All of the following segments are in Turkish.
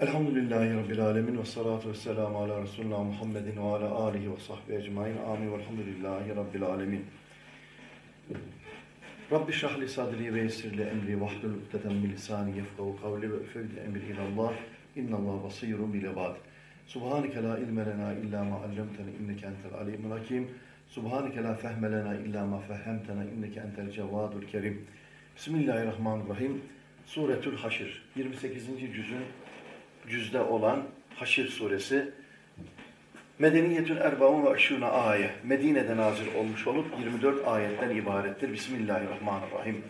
Elhamdülillahi Rabbil Alemin ve salatu ve selamu ala Resulullah Muhammedin ve ala alihi ve sahbihi ecmain. Amin ve elhamdülillahi Rabbil Alemin. Rabbi şahli sadri ve yessirli emri vahdül ukdeten min lisani yefkavu kavli ve üfevdi emri ilallah. İnnallah basirun bil ibad. Subhaneke la ilme lena illa ma allamtena inneke entel alimul hakim. Subhaneke la fehme lena illa ma fehhemtena inneke entel cevadul kerim. Bismillahirrahmanirrahim. Suretül Haşir. 28. cüzün cüzde olan Haşir suresi Medeniyetül Erbaun ve Aşşûne ayet. Medine'de nazil olmuş olup 24 ayetten ibarettir. Bismillahirrahmanirrahim.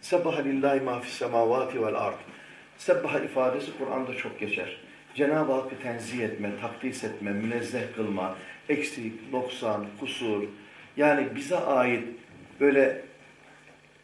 Sebbaha lillahi ma fis semavati vel ard. Sebbaha ifadesi Kur'an'da çok geçer. Cenab-ı Hakk'ı tenzih etme, takdis etme, münezzeh kılma, eksik, noksan, kusur. Yani bize ait böyle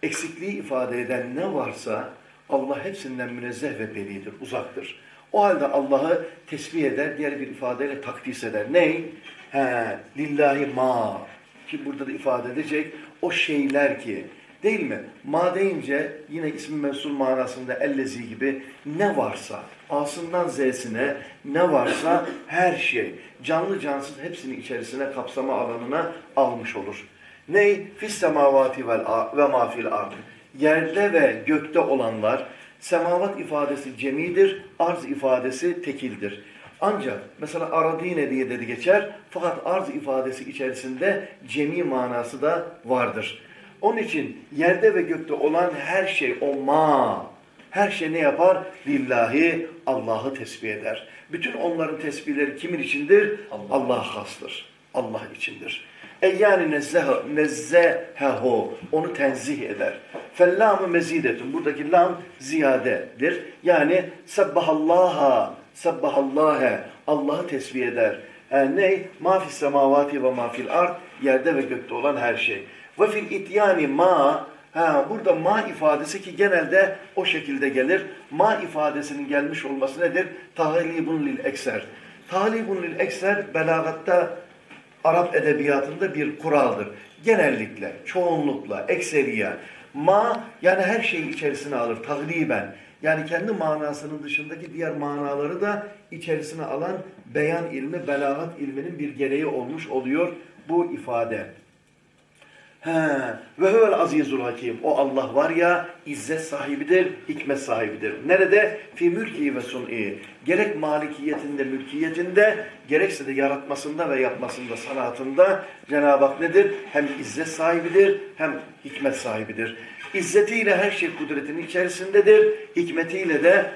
eksikliği ifade eden ne varsa Allah hepsinden münezzeh ve beridir, uzaktır. O halde Allah'ı tesbih eder, diğer bir ifadeyle takdis eder. Ney? He, lillahi ma. Ki burada da ifade edecek o şeyler ki. Değil mi? Ma deyince yine ismi mensul manasında ellezi gibi ne varsa, A'sından Z'sine ne varsa her şey, canlı cansız hepsini içerisine kapsama alanına almış olur. Ney? Fis semavati vel ve ma fil ard. Yerde ve gökte olanlar, Semavat ifadesi cemidir, arz ifadesi tekildir. Ancak mesela aradine diye dedi geçer fakat arz ifadesi içerisinde cemi manası da vardır. Onun için yerde ve gökte olan her şey o ma, her şey ne yapar? Lillahi Allah'ı tesbih eder. Bütün onların tesbihleri kimin içindir? Allah, Allah hastır. Allah içindir. E yani nezzehe, nezzehehu, onu tenzih eder. Fellamı mezidetun, buradaki lam ziyadedir. Yani sebbahallaha, sebbahallâhe, Allah'ı tesbih eder. Yani ne? Ma fis ve ma fil yerde ve gökte olan her şey. Ve fil ityani ma, ha, burada ma ifadesi ki genelde o şekilde gelir. Ma ifadesinin gelmiş olması nedir? Tahlibun lil ekser. Tahlibun lil ekser belagatta Arap edebiyatında bir kuraldır. Genellikle, çoğunlukla, ekseriye. Ma yani her şeyi içerisine alır, tagliben. Yani kendi manasının dışındaki diğer manaları da içerisine alan beyan ilmi, belagat ilminin bir gereği olmuş oluyor bu ifade. He, ve huvel azizul hakim. O Allah var ya izzet sahibidir, hikmet sahibidir. Nerede? Fi mülki ve sun'i. Gerek malikiyetinde, mülkiyetinde, gerekse de yaratmasında ve yapmasında, sanatında Cenab-ı Hak nedir? Hem izzet sahibidir, hem hikmet sahibidir. İzzetiyle her şey kudretinin içerisindedir. Hikmetiyle de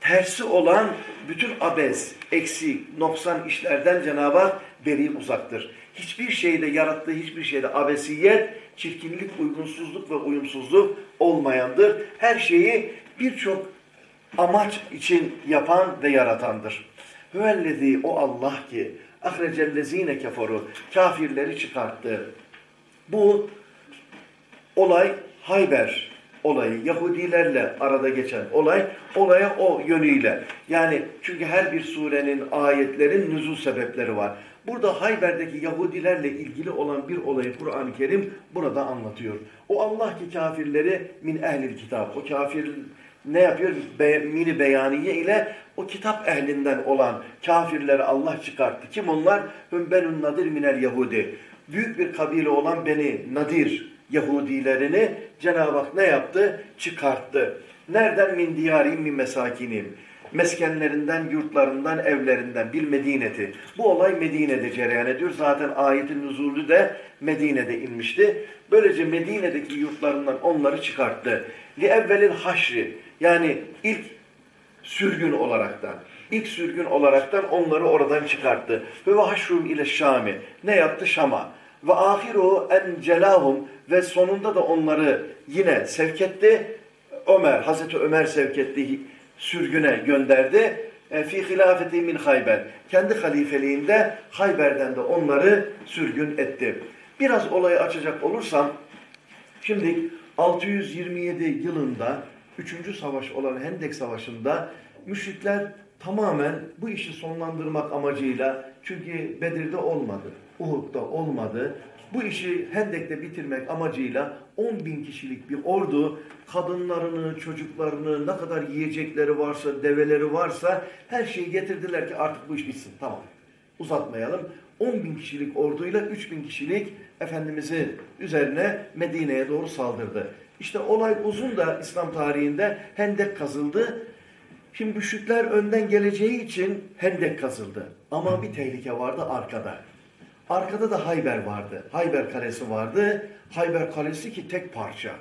tersi olan bütün abez, eksik, noksan işlerden Cenab-ı Hak beri uzaktır. Hiçbir şeyde yarattığı hiçbir şeyde abesiyet, çirkinlik, uygunsuzluk ve uyumsuzluk olmayandır. Her şeyi birçok amaç için yapan ve yaratandır. Hüvellezî o Allah ki ahrecellezîne keferu kafirleri çıkarttı. Bu olay Hayber olayı, Yahudilerle arada geçen olay, olaya o yönüyle. Yani çünkü her bir surenin, ayetlerin nüzul sebepleri var. Burada Hayber'deki Yahudilerle ilgili olan bir olayı Kur'an-ı Kerim burada anlatıyor. O Allah ki kafirleri min ehlil kitap. O kafir ne yapıyor? Be, mini beyaniye ile o kitap ehlinden olan kafirleri Allah çıkarttı. Kim onlar? Hüm benun nadir minel Yahudi. Büyük bir kabile olan Beni Nadir Yahudilerini Cenab-ı Hak ne yaptı? Çıkarttı. Nereden? Min diyarim min mesakinim meskenlerinden, yurtlarından, evlerinden bir Medine'ti. Bu olay Medine'de cereyan ediyor. Zaten ayetin nüzulü de Medine'de inmişti. Böylece Medine'deki yurtlarından onları çıkarttı. Li evvelil haşri yani ilk sürgün olaraktan. ilk sürgün olaraktan onları oradan çıkarttı. Ve haşrum ile Şam'i. Ne yaptı? Şam'a. Ve ahiru en celahum ve sonunda da onları yine sevk etti. Ömer, Hazreti Ömer sevk etti sürgüne gönderdi. E, fi hilafeti min Hayber. Kendi halifeliğinde Hayber'den de onları sürgün etti. Biraz olayı açacak olursam, şimdi 627 yılında 3. savaş olan Hendek Savaşı'nda müşrikler tamamen bu işi sonlandırmak amacıyla çünkü Bedir'de olmadı, Uhud'da olmadı, Bu işi Hendek'te bitirmek amacıyla 10 bin kişilik bir ordu kadınlarını, çocuklarını, ne kadar yiyecekleri varsa, develeri varsa her şeyi getirdiler ki artık bu iş bitsin. Tamam uzatmayalım. 10 bin kişilik orduyla 3 bin kişilik Efendimizin üzerine Medine'ye doğru saldırdı. İşte olay uzun da İslam tarihinde hendek kazıldı. Şimdi müşrikler önden geleceği için hendek kazıldı. Ama bir tehlike vardı arkada. Arkada da Hayber vardı. Hayber Kalesi vardı. Hayber Kalesi ki tek parça.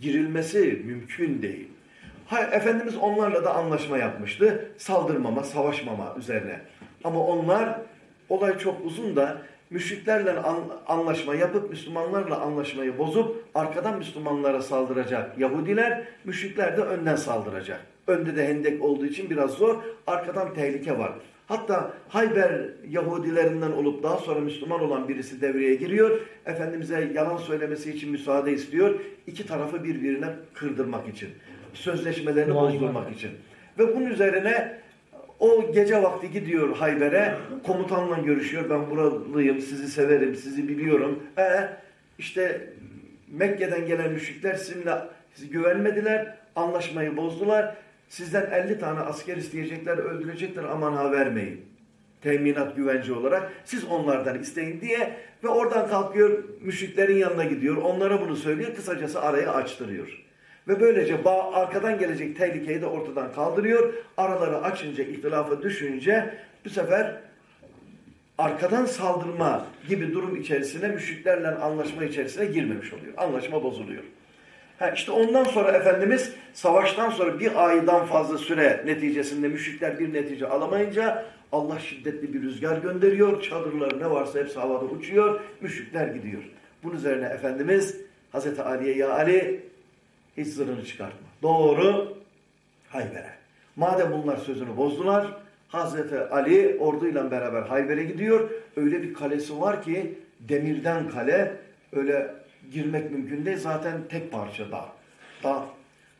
Girilmesi mümkün değil. Efendimiz onlarla da anlaşma yapmıştı. Saldırmama, savaşmama üzerine. Ama onlar olay çok uzun da müşriklerle anlaşma yapıp Müslümanlarla anlaşmayı bozup arkadan Müslümanlara saldıracak Yahudiler, müşrikler de önden saldıracak. Önde de hendek olduğu için biraz zor, arkadan tehlike var. Hatta Hayber Yahudilerinden olup daha sonra Müslüman olan birisi devreye giriyor. Efendimiz'e yalan söylemesi için müsaade istiyor. İki tarafı birbirine kırdırmak için. Sözleşmelerini bozdurmak için. Ve bunun üzerine o gece vakti gidiyor Hayber'e, komutanla görüşüyor. Ben buralıyım, sizi severim, sizi biliyorum. E, işte Mekke'den gelen müşrikler sizinle sizi güvenmediler, anlaşmayı bozdular. Sizden 50 tane asker isteyecekler, öldürecekler aman ha vermeyin. Teminat güvence olarak siz onlardan isteyin diye ve oradan kalkıyor müşriklerin yanına gidiyor. Onlara bunu söylüyor. Kısacası arayı açtırıyor. Ve böylece bağ, arkadan gelecek tehlikeyi de ortadan kaldırıyor. Araları açınca, ihtilafa düşünce bu sefer arkadan saldırma gibi durum içerisine, müşriklerle anlaşma içerisine girmemiş oluyor. Anlaşma bozuluyor. Ha işte ondan sonra Efendimiz savaştan sonra bir aydan fazla süre neticesinde müşrikler bir netice alamayınca Allah şiddetli bir rüzgar gönderiyor. Çadırları ne varsa hepsi havada uçuyor. Müşrikler gidiyor. Bunun üzerine Efendimiz Hazreti Ali'ye ya Ali hiç zırhını çıkartma. Doğru Hayber'e. Madem bunlar sözünü bozdular, Hazreti Ali orduyla beraber Hayber'e gidiyor. Öyle bir kalesi var ki demirden kale öyle girmek mümkün değil. Zaten tek parça dağ. Dağ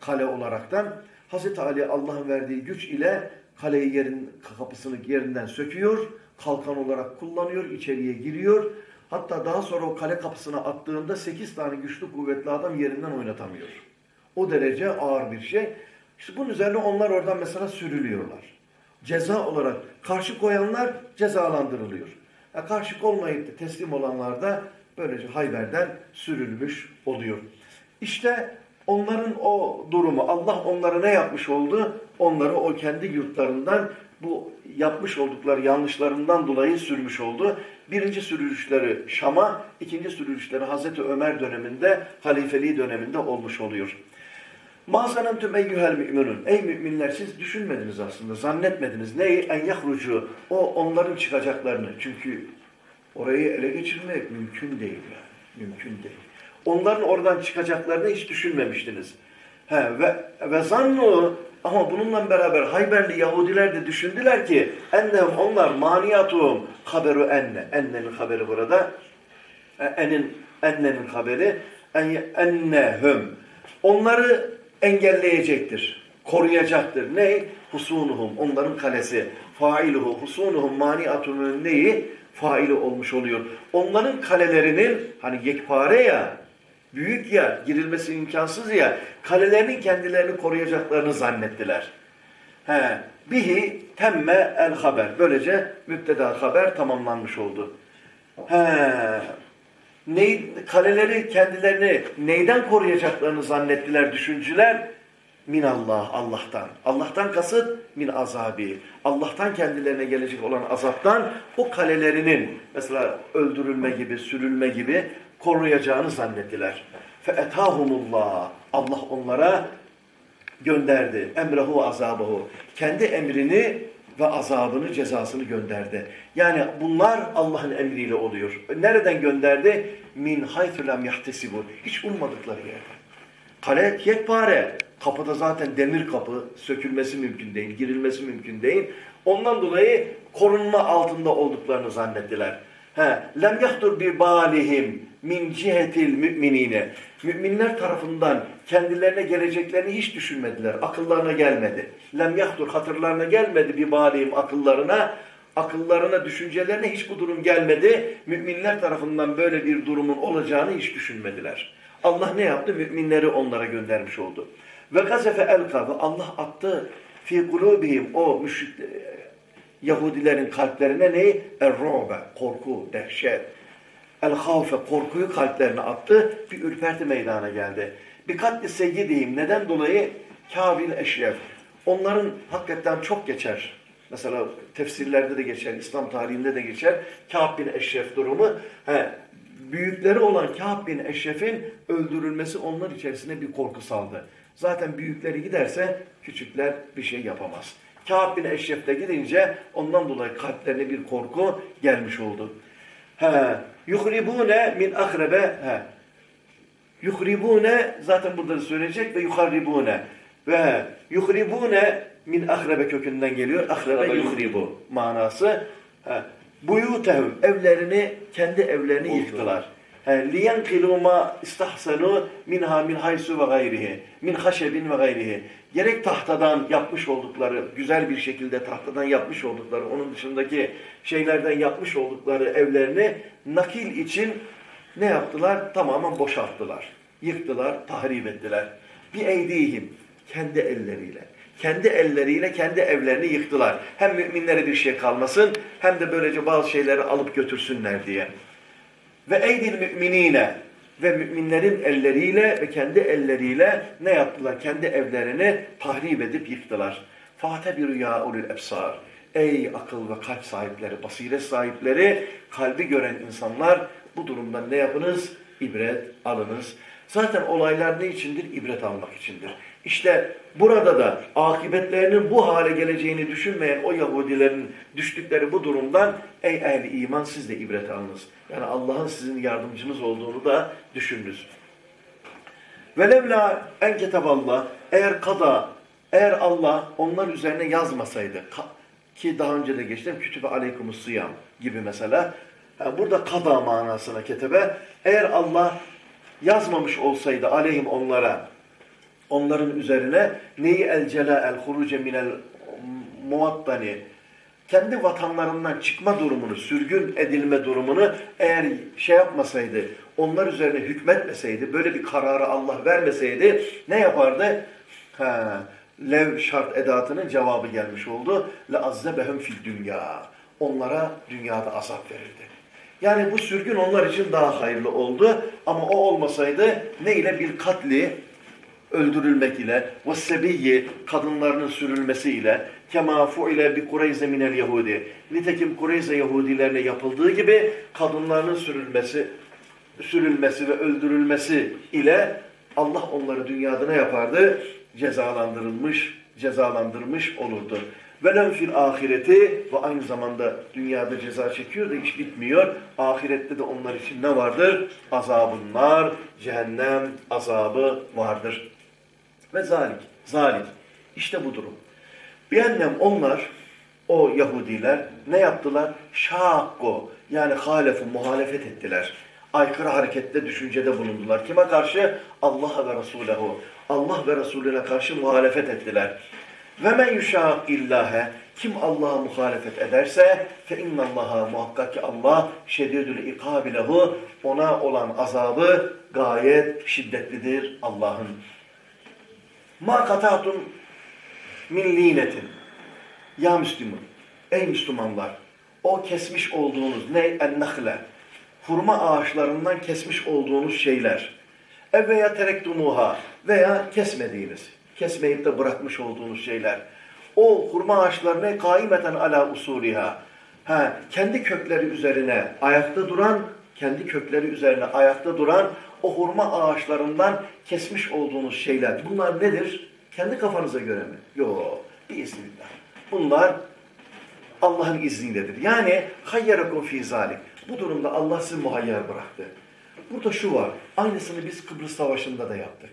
kale olaraktan Hazreti Ali Allah'ın verdiği güç ile kaleyi yerin kapısını yerinden söküyor. Kalkan olarak kullanıyor, içeriye giriyor. Hatta daha sonra o kale kapısına attığında sekiz tane güçlü kuvvetli adam yerinden oynatamıyor. O derece ağır bir şey. İşte bunun üzerine onlar oradan mesela sürülüyorlar. Ceza olarak karşı koyanlar cezalandırılıyor. Ya karşı olmayıp teslim olanlar da böylece Hayber'den sürülmüş oluyor. İşte onların o durumu, Allah onlara ne yapmış oldu? Onları o kendi yurtlarından bu yapmış oldukları yanlışlarından dolayı sürmüş oldu. Birinci sürülüşleri Şam'a, ikinci sürülüşleri Hazreti Ömer döneminde, halifeliği döneminde olmuş oluyor. Mâzenen tüm eyyühel müminun. Ey müminler siz düşünmediniz aslında, zannetmediniz. Neyi? En yahrucu. O onların çıkacaklarını. Çünkü orayı ele geçirmek mümkün değil yani. Mümkün değil. Onların oradan çıkacaklarını hiç düşünmemiştiniz. He, ve, ve zannu ama bununla beraber Hayberli Yahudiler de düşündüler ki ennem onlar maniyatum haberu enne. Ennenin haberi burada. E, enin, ennenin haberi en, ennehum. Onları engelleyecektir. Koruyacaktır. Ne? Husunuhum. Onların kalesi. Failuhu. Husunuhum maniatunun neyi? Faili olmuş oluyor. Onların kalelerinin hani yekpare ya büyük ya, girilmesi imkansız ya, kalelerinin kendilerini koruyacaklarını zannettiler. He, bihi temme el haber. Böylece müpteda haber tamamlanmış oldu. He, ne, kaleleri kendilerini neyden koruyacaklarını zannettiler düşüncüler? Minallah, Allah'tan. Allah'tan kasıt min azabi. Allah'tan kendilerine gelecek olan azaptan o kalelerinin mesela öldürülme gibi, sürülme gibi koruyacağını zannettiler. فَاَتَاهُمُ Allah onlara gönderdi. Emrehu azabahu. Kendi emrini ve azabını, cezasını gönderdi. Yani bunlar Allah'ın emriyle oluyor. Nereden gönderdi? Min haythu lem yahtesibu. Hiç ummadıkları yerden. Kale yekpare. Kapıda zaten demir kapı. Sökülmesi mümkün değil, girilmesi mümkün değil. Ondan dolayı korunma altında olduklarını zannettiler. He, lem yahdur bi balihim min cihetil müminine. Müminler tarafından kendilerine geleceklerini hiç düşünmediler. Akıllarına gelmedi. Lem yahdur hatırlarına gelmedi bir balihim akıllarına. akıllarına, düşüncelerine hiç bu durum gelmedi. Müminler tarafından böyle bir durumun olacağını hiç düşünmediler. Allah ne yaptı? Müminleri onlara göndermiş oldu. Ve gazefe elkabe Allah attı fi kulubihim o müşrik Yahudilerin kalplerine neyi? Er-robe, korku, dehşet. El-havfe, korkuyu kalplerine attı. Bir ürperti meydana geldi. Bir katli seyyidihim. Neden dolayı? Kabil eşref. Onların hakikaten çok geçer. Mesela tefsirlerde de geçer, İslam tarihinde de geçer. Kâb bin Eşref durumu. He, büyükleri olan Kâb bin Eşref'in öldürülmesi onlar içerisinde bir korku saldı. Zaten büyükleri giderse küçükler bir şey yapamaz. Kâb bin Eşref de gidince ondan dolayı kalplerine bir korku gelmiş oldu. He, yuhribune min ahrebe he. Yuhribune zaten burada söyleyecek ve yuharribune ve yuhribune min ahrebe kökünden geliyor. Ahrebe yuhribu manası. He. Buyutehum evlerini kendi evlerini yıktılar. İstahsanu minha min haysu ve gayrihi. Min haşebin ve gayrihi. Gerek tahtadan yapmış oldukları, güzel bir şekilde tahtadan yapmış oldukları, onun dışındaki şeylerden yapmış oldukları evlerini nakil için ne yaptılar? Tamamen boşalttılar. Yıktılar, tahrip ettiler. Bir eydihim, kendi elleriyle. Kendi elleriyle kendi evlerini yıktılar. Hem müminlere bir şey kalmasın, hem de böylece bazı şeyleri alıp götürsünler diye. Ve eydil müminine ve müminlerin elleriyle ve kendi elleriyle ne yaptılar? Kendi evlerini tahrip edip yıktılar. Fate bir rüya ulul ebsar. Ey akıl ve kalp sahipleri, basiret sahipleri, kalbi gören insanlar bu durumdan ne yapınız? İbret alınız. Zaten olaylar ne içindir? İbret almak içindir. İşte burada da akıbetlerinin bu hale geleceğini düşünmeyen o Yahudilerin düştükleri bu durumdan ey ehli iman siz de ibret alınız. Yani Allah'ın sizin yardımcınız olduğunu da düşününüz. Velevla en ketaballah eğer kada eğer Allah onlar üzerine yazmasaydı ki daha önce de geçtim kütübe aleykumus sıyam gibi mesela yani burada kada manasına ketebe eğer Allah yazmamış olsaydı aleyhim onlara onların üzerine neyi el cela el huruce minel muvattani kendi vatanlarından çıkma durumunu, sürgün edilme durumunu eğer şey yapmasaydı, onlar üzerine hükmetmeseydi, böyle bir kararı Allah vermeseydi ne yapardı? Ha, lev şart edatının cevabı gelmiş oldu. Le azzebehum fil dünya. Onlara dünyada azap verirdi. Yani bu sürgün onlar için daha hayırlı oldu. Ama o olmasaydı ne ile bir katli, öldürülmek ile ve sebiyyi kadınlarının sürülmesi ile kema fuile bi Kureyze minel Yahudi. Nitekim Kureyze Yahudilerine yapıldığı gibi kadınlarının sürülmesi sürülmesi ve öldürülmesi ile Allah onları dünyada ne yapardı? Cezalandırılmış, cezalandırmış olurdu. Velem fil ahireti ve aynı zamanda dünyada ceza çekiyor da hiç bitmiyor. Ahirette de onlar için ne vardır? Azabınlar, cehennem azabı vardır. Ve zalik, zalik. İşte bu durum. Bir annem onlar, o Yahudiler ne yaptılar? Şakko yani halefu, muhalefet ettiler. Aykırı harekette, düşüncede bulundular. Kime karşı? Allah ve Resulehu. Allah ve Resulüne karşı muhalefet ettiler. Ve men yuşak illâhe kim Allah'a muhalefet ederse fe innallaha muhakkak ki Allah şedidül ikabilehu ona olan azabı gayet şiddetlidir Allah'ın. Ma katatun min linetin. Ya Müslüman, ey Müslümanlar, o kesmiş olduğunuz ne? En-nahle. Hurma ağaçlarından kesmiş olduğunuz şeyler. Evveya terektumuha veya kesmediğiniz, kesmeyip de bırakmış olduğunuz şeyler. O hurma ağaçlarına kaimeten ala usuliha. Ha, kendi kökleri üzerine ayakta duran, kendi kökleri üzerine ayakta duran o hurma ağaçlarından kesmiş olduğunuz şeyler. Bunlar nedir? Kendi kafanıza göre mi? Yok. Biiznillah. Bunlar Allah'ın izniyledir. Yani hayyerakum fi zalik. Bu durumda Allah sizi muhayyer bıraktı. Burada şu var. Aynısını biz Kıbrıs Savaşı'nda da yaptık.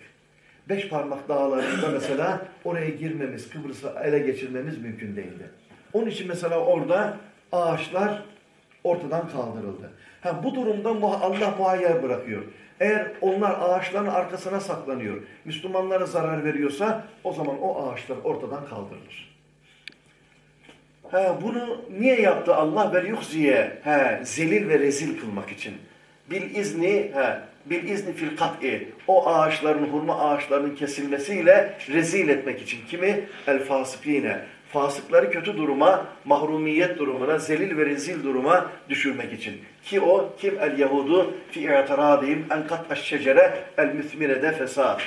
Beş parmak dağlarında mesela oraya girmemiz, Kıbrıs'ı ele geçirmemiz mümkün değildi. Onun için mesela orada ağaçlar ortadan kaldırıldı. Ha, bu durumda Allah muhayyer bırakıyor. Eğer onlar ağaçların arkasına saklanıyor, Müslümanlara zarar veriyorsa o zaman o ağaçlar ortadan kaldırılır. He, bunu niye yaptı Allah? Ve yuhziye. He, zelil ve rezil kılmak için. Bil izni, he, bil izni fil kat'i. O ağaçların, hurma ağaçlarının kesilmesiyle rezil etmek için. Kimi? El fasikine. Fasıkları kötü duruma, mahrumiyet durumuna, zelil ve rezil duruma düşürmek için. Ki o, kim? El Yahudu fi i'tiradihim en kat'aş şecere el müthmirede fesad.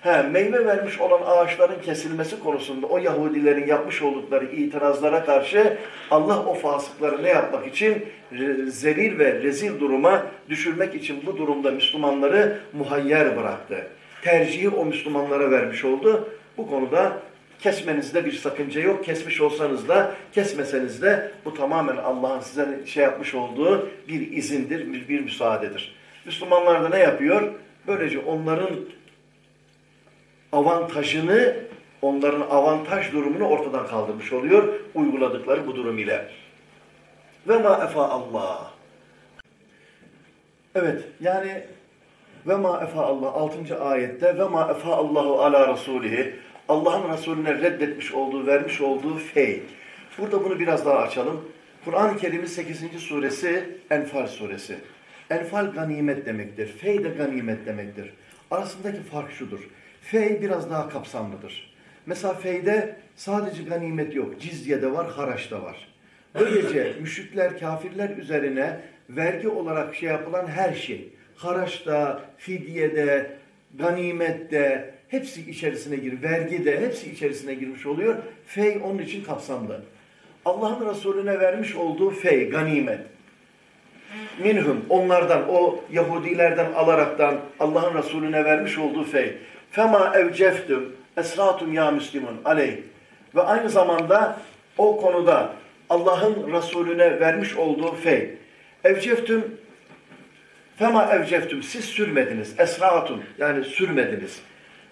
He, meyve vermiş olan ağaçların kesilmesi konusunda o Yahudilerin yapmış oldukları itirazlara karşı Allah o fasıkları ne yapmak için? Zelil ve rezil duruma düşürmek için bu durumda Müslümanları muhayyer bıraktı. Tercihi o Müslümanlara vermiş oldu. Bu konuda kesmenizde bir sakınca yok. Kesmiş olsanız da kesmeseniz de bu tamamen Allah'ın size şey yapmış olduğu bir izindir, bir, bir müsaadedir. Müslümanlar da ne yapıyor? Böylece onların avantajını, onların avantaj durumunu ortadan kaldırmış oluyor uyguladıkları bu durum ile. Ve ma efa Allah. Evet yani ve ma efa Allah 6. ayette ve ma efa Allahu ala rasulihi Allah'ın Resulüne reddetmiş olduğu, vermiş olduğu fey. Burada bunu biraz daha açalım. Kur'an-ı Kerim'in 8. suresi Enfal suresi. Enfal ganimet demektir. Fey de ganimet demektir. Arasındaki fark şudur. Fey biraz daha kapsamlıdır. Mesela feyde sadece ganimet yok. Cizye de var, haraç da var. Böylece müşrikler, kafirler üzerine vergi olarak şey yapılan her şey, haraçta, fidyede, ganimette, hepsi içerisine gir, vergide hepsi içerisine girmiş oluyor. Fey onun için kapsamlı. Allah'ın Resulüne vermiş olduğu fey, ganimet. Minhum, onlardan, o Yahudilerden alaraktan Allah'ın Resulüne vermiş olduğu fey. Fema evceftüm esratum ya müslimun aleyh. Ve aynı zamanda o konuda Allah'ın Resulüne vermiş olduğu fey. Evceftüm Fema evceftüm siz sürmediniz. Esratun yani sürmediniz.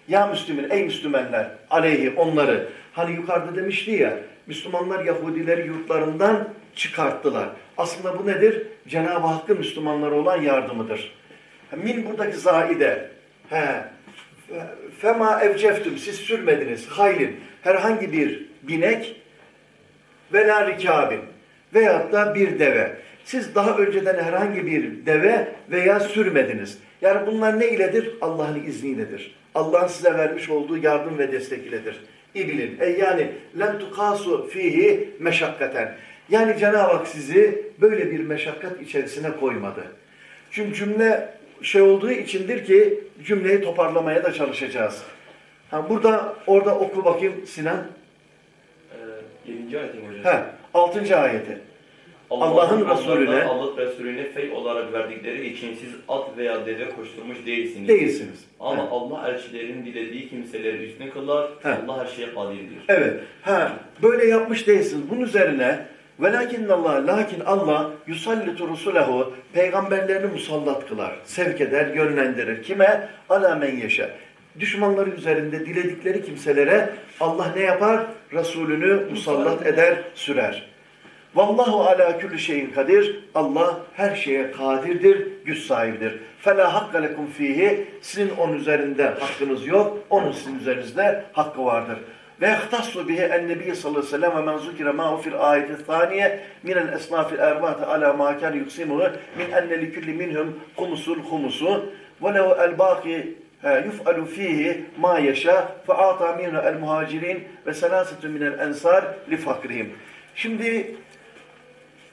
Ya Müslümin ey Müslümanlar aleyhi onları. Hani yukarıda demişti ya Müslümanlar Yahudileri yurtlarından çıkarttılar. Aslında bu nedir? Cenab-ı Hakk'ın Müslümanlara olan yardımıdır. Min buradaki zaide. He. Fema evceftüm siz sürmediniz. Haylin herhangi bir binek ve la rikabin veyahut da bir deve. Siz daha önceden herhangi bir deve veya sürmediniz. Yani bunlar ne iledir? Allah'ın izniyledir. Allah'ın size vermiş olduğu yardım ve destek iledir. İbilin. E yani len tukasu fihi meşakkaten. Yani Cenab-ı Hak sizi böyle bir meşakkat içerisine koymadı. Çünkü cümle şey olduğu içindir ki cümleyi toparlamaya da çalışacağız. Ha, burada orada oku bakayım Sinan. Ee, 7. ayetin hocam. He, 6. ayeti. Allah'ın Resulüne- Allah Resulüne fey olarak verdikleri için siz at veya deve koşturmuş değilsiniz. Değilsiniz. Ama He. Allah elçilerin dilediği kimseleri üstün kılar. He. Allah her şeye kadirdir. Evet. Ha, böyle yapmış değilsiniz. Bunun üzerine velakin Allah lakin Allah yusallitu rusulehu peygamberlerini musallat kılar. Sevk eder, yönlendirir. Kime? Ala men yeşe. Düşmanları üzerinde diledikleri kimselere Allah ne yapar? Resulünü musallat eder, sürer. Vallahu ala kulli şeyin kadir. Allah her şeye kadirdir, güç sahibidir. Fela hakka lekum fihi. Sizin onun üzerinde hakkınız yok. Onun sizin üzerinizde hakkı vardır. Ve yahtassu bihi en nebi sallallahu aleyhi ve sellem ve men zukire ma'u fil ayeti thaniye minel esnafil erba'ati ala ma kan yuksimuhu min enne li kulli minhum humusul humusu ve lehu el baki yuf'alu fihi ma yeşâ fe'ata minhu el muhacirin ve selasetun minel ensar li fakrihim. Şimdi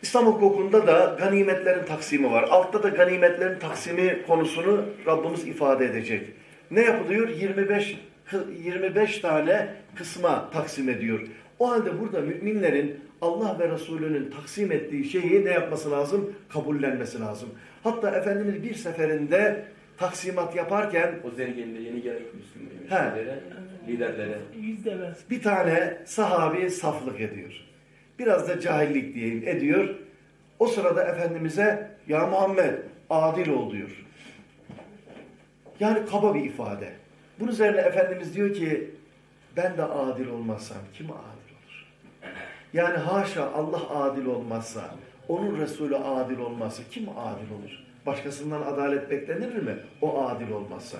İslam hukukunda da ganimetlerin taksimi var. Altta da ganimetlerin taksimi konusunu Rabbimiz ifade edecek. Ne yapılıyor? 25 kı- 25 tane kısma taksim ediyor. O halde burada müminlerin Allah ve Resulünün taksim ettiği şeyi ne yapması lazım? Kabullenmesi lazım. Hatta Efendimiz bir seferinde taksimat yaparken O zenginle yeni gelen Müslüman He. müşterilere, liderlere. Bir tane sahabi saflık ediyor. Biraz da cahillik diyeyim ediyor. O sırada Efendimiz'e ya Muhammed adil ol diyor. Yani kaba bir ifade. Bunun üzerine Efendimiz diyor ki ben de adil olmazsam kim adil olur? Yani haşa Allah adil olmazsa, onun Resulü adil olmazsa kim adil olur? Başkasından adalet beklenir mi? O adil olmazsa.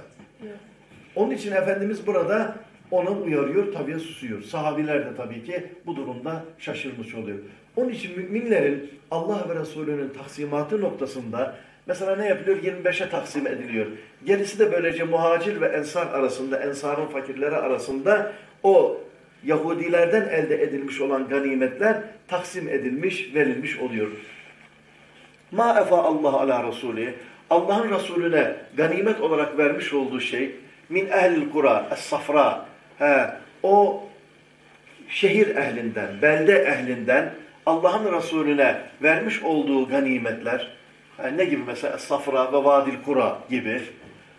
Onun için Efendimiz burada Onu uyarıyor, tabii susuyor. Sahabiler de tabii ki bu durumda şaşırmış oluyor. Onun için müminlerin Allah ve Resulünün taksimatı noktasında mesela ne yapılıyor? 25'e taksim ediliyor. Gerisi de böylece muhacir ve ensar arasında, ensarın fakirleri arasında o Yahudilerden elde edilmiş olan ganimetler taksim edilmiş, verilmiş oluyor. Ma efa Allah ala Resulü. Allah'ın Resulüne ganimet olarak vermiş olduğu şey min ehlil kura, es-safra. He, o şehir ehlinden, belde ehlinden Allah'ın Resulüne vermiş olduğu ganimetler he, ne gibi mesela Safra ve Vadil Kura gibi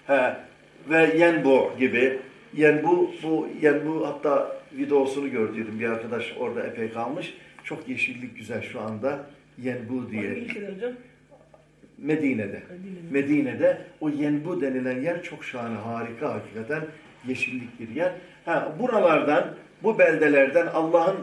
he, ve Yenbu gibi Yenbu, bu Yenbu hatta videosunu gördüydüm. Bir arkadaş orada epey kalmış. Çok yeşillik güzel şu anda. Yenbu diye. Medine'de. Medine'de o Yenbu denilen yer çok şahane, harika hakikaten yeşillik bir yer. Ha, buralardan, bu beldelerden Allah'ın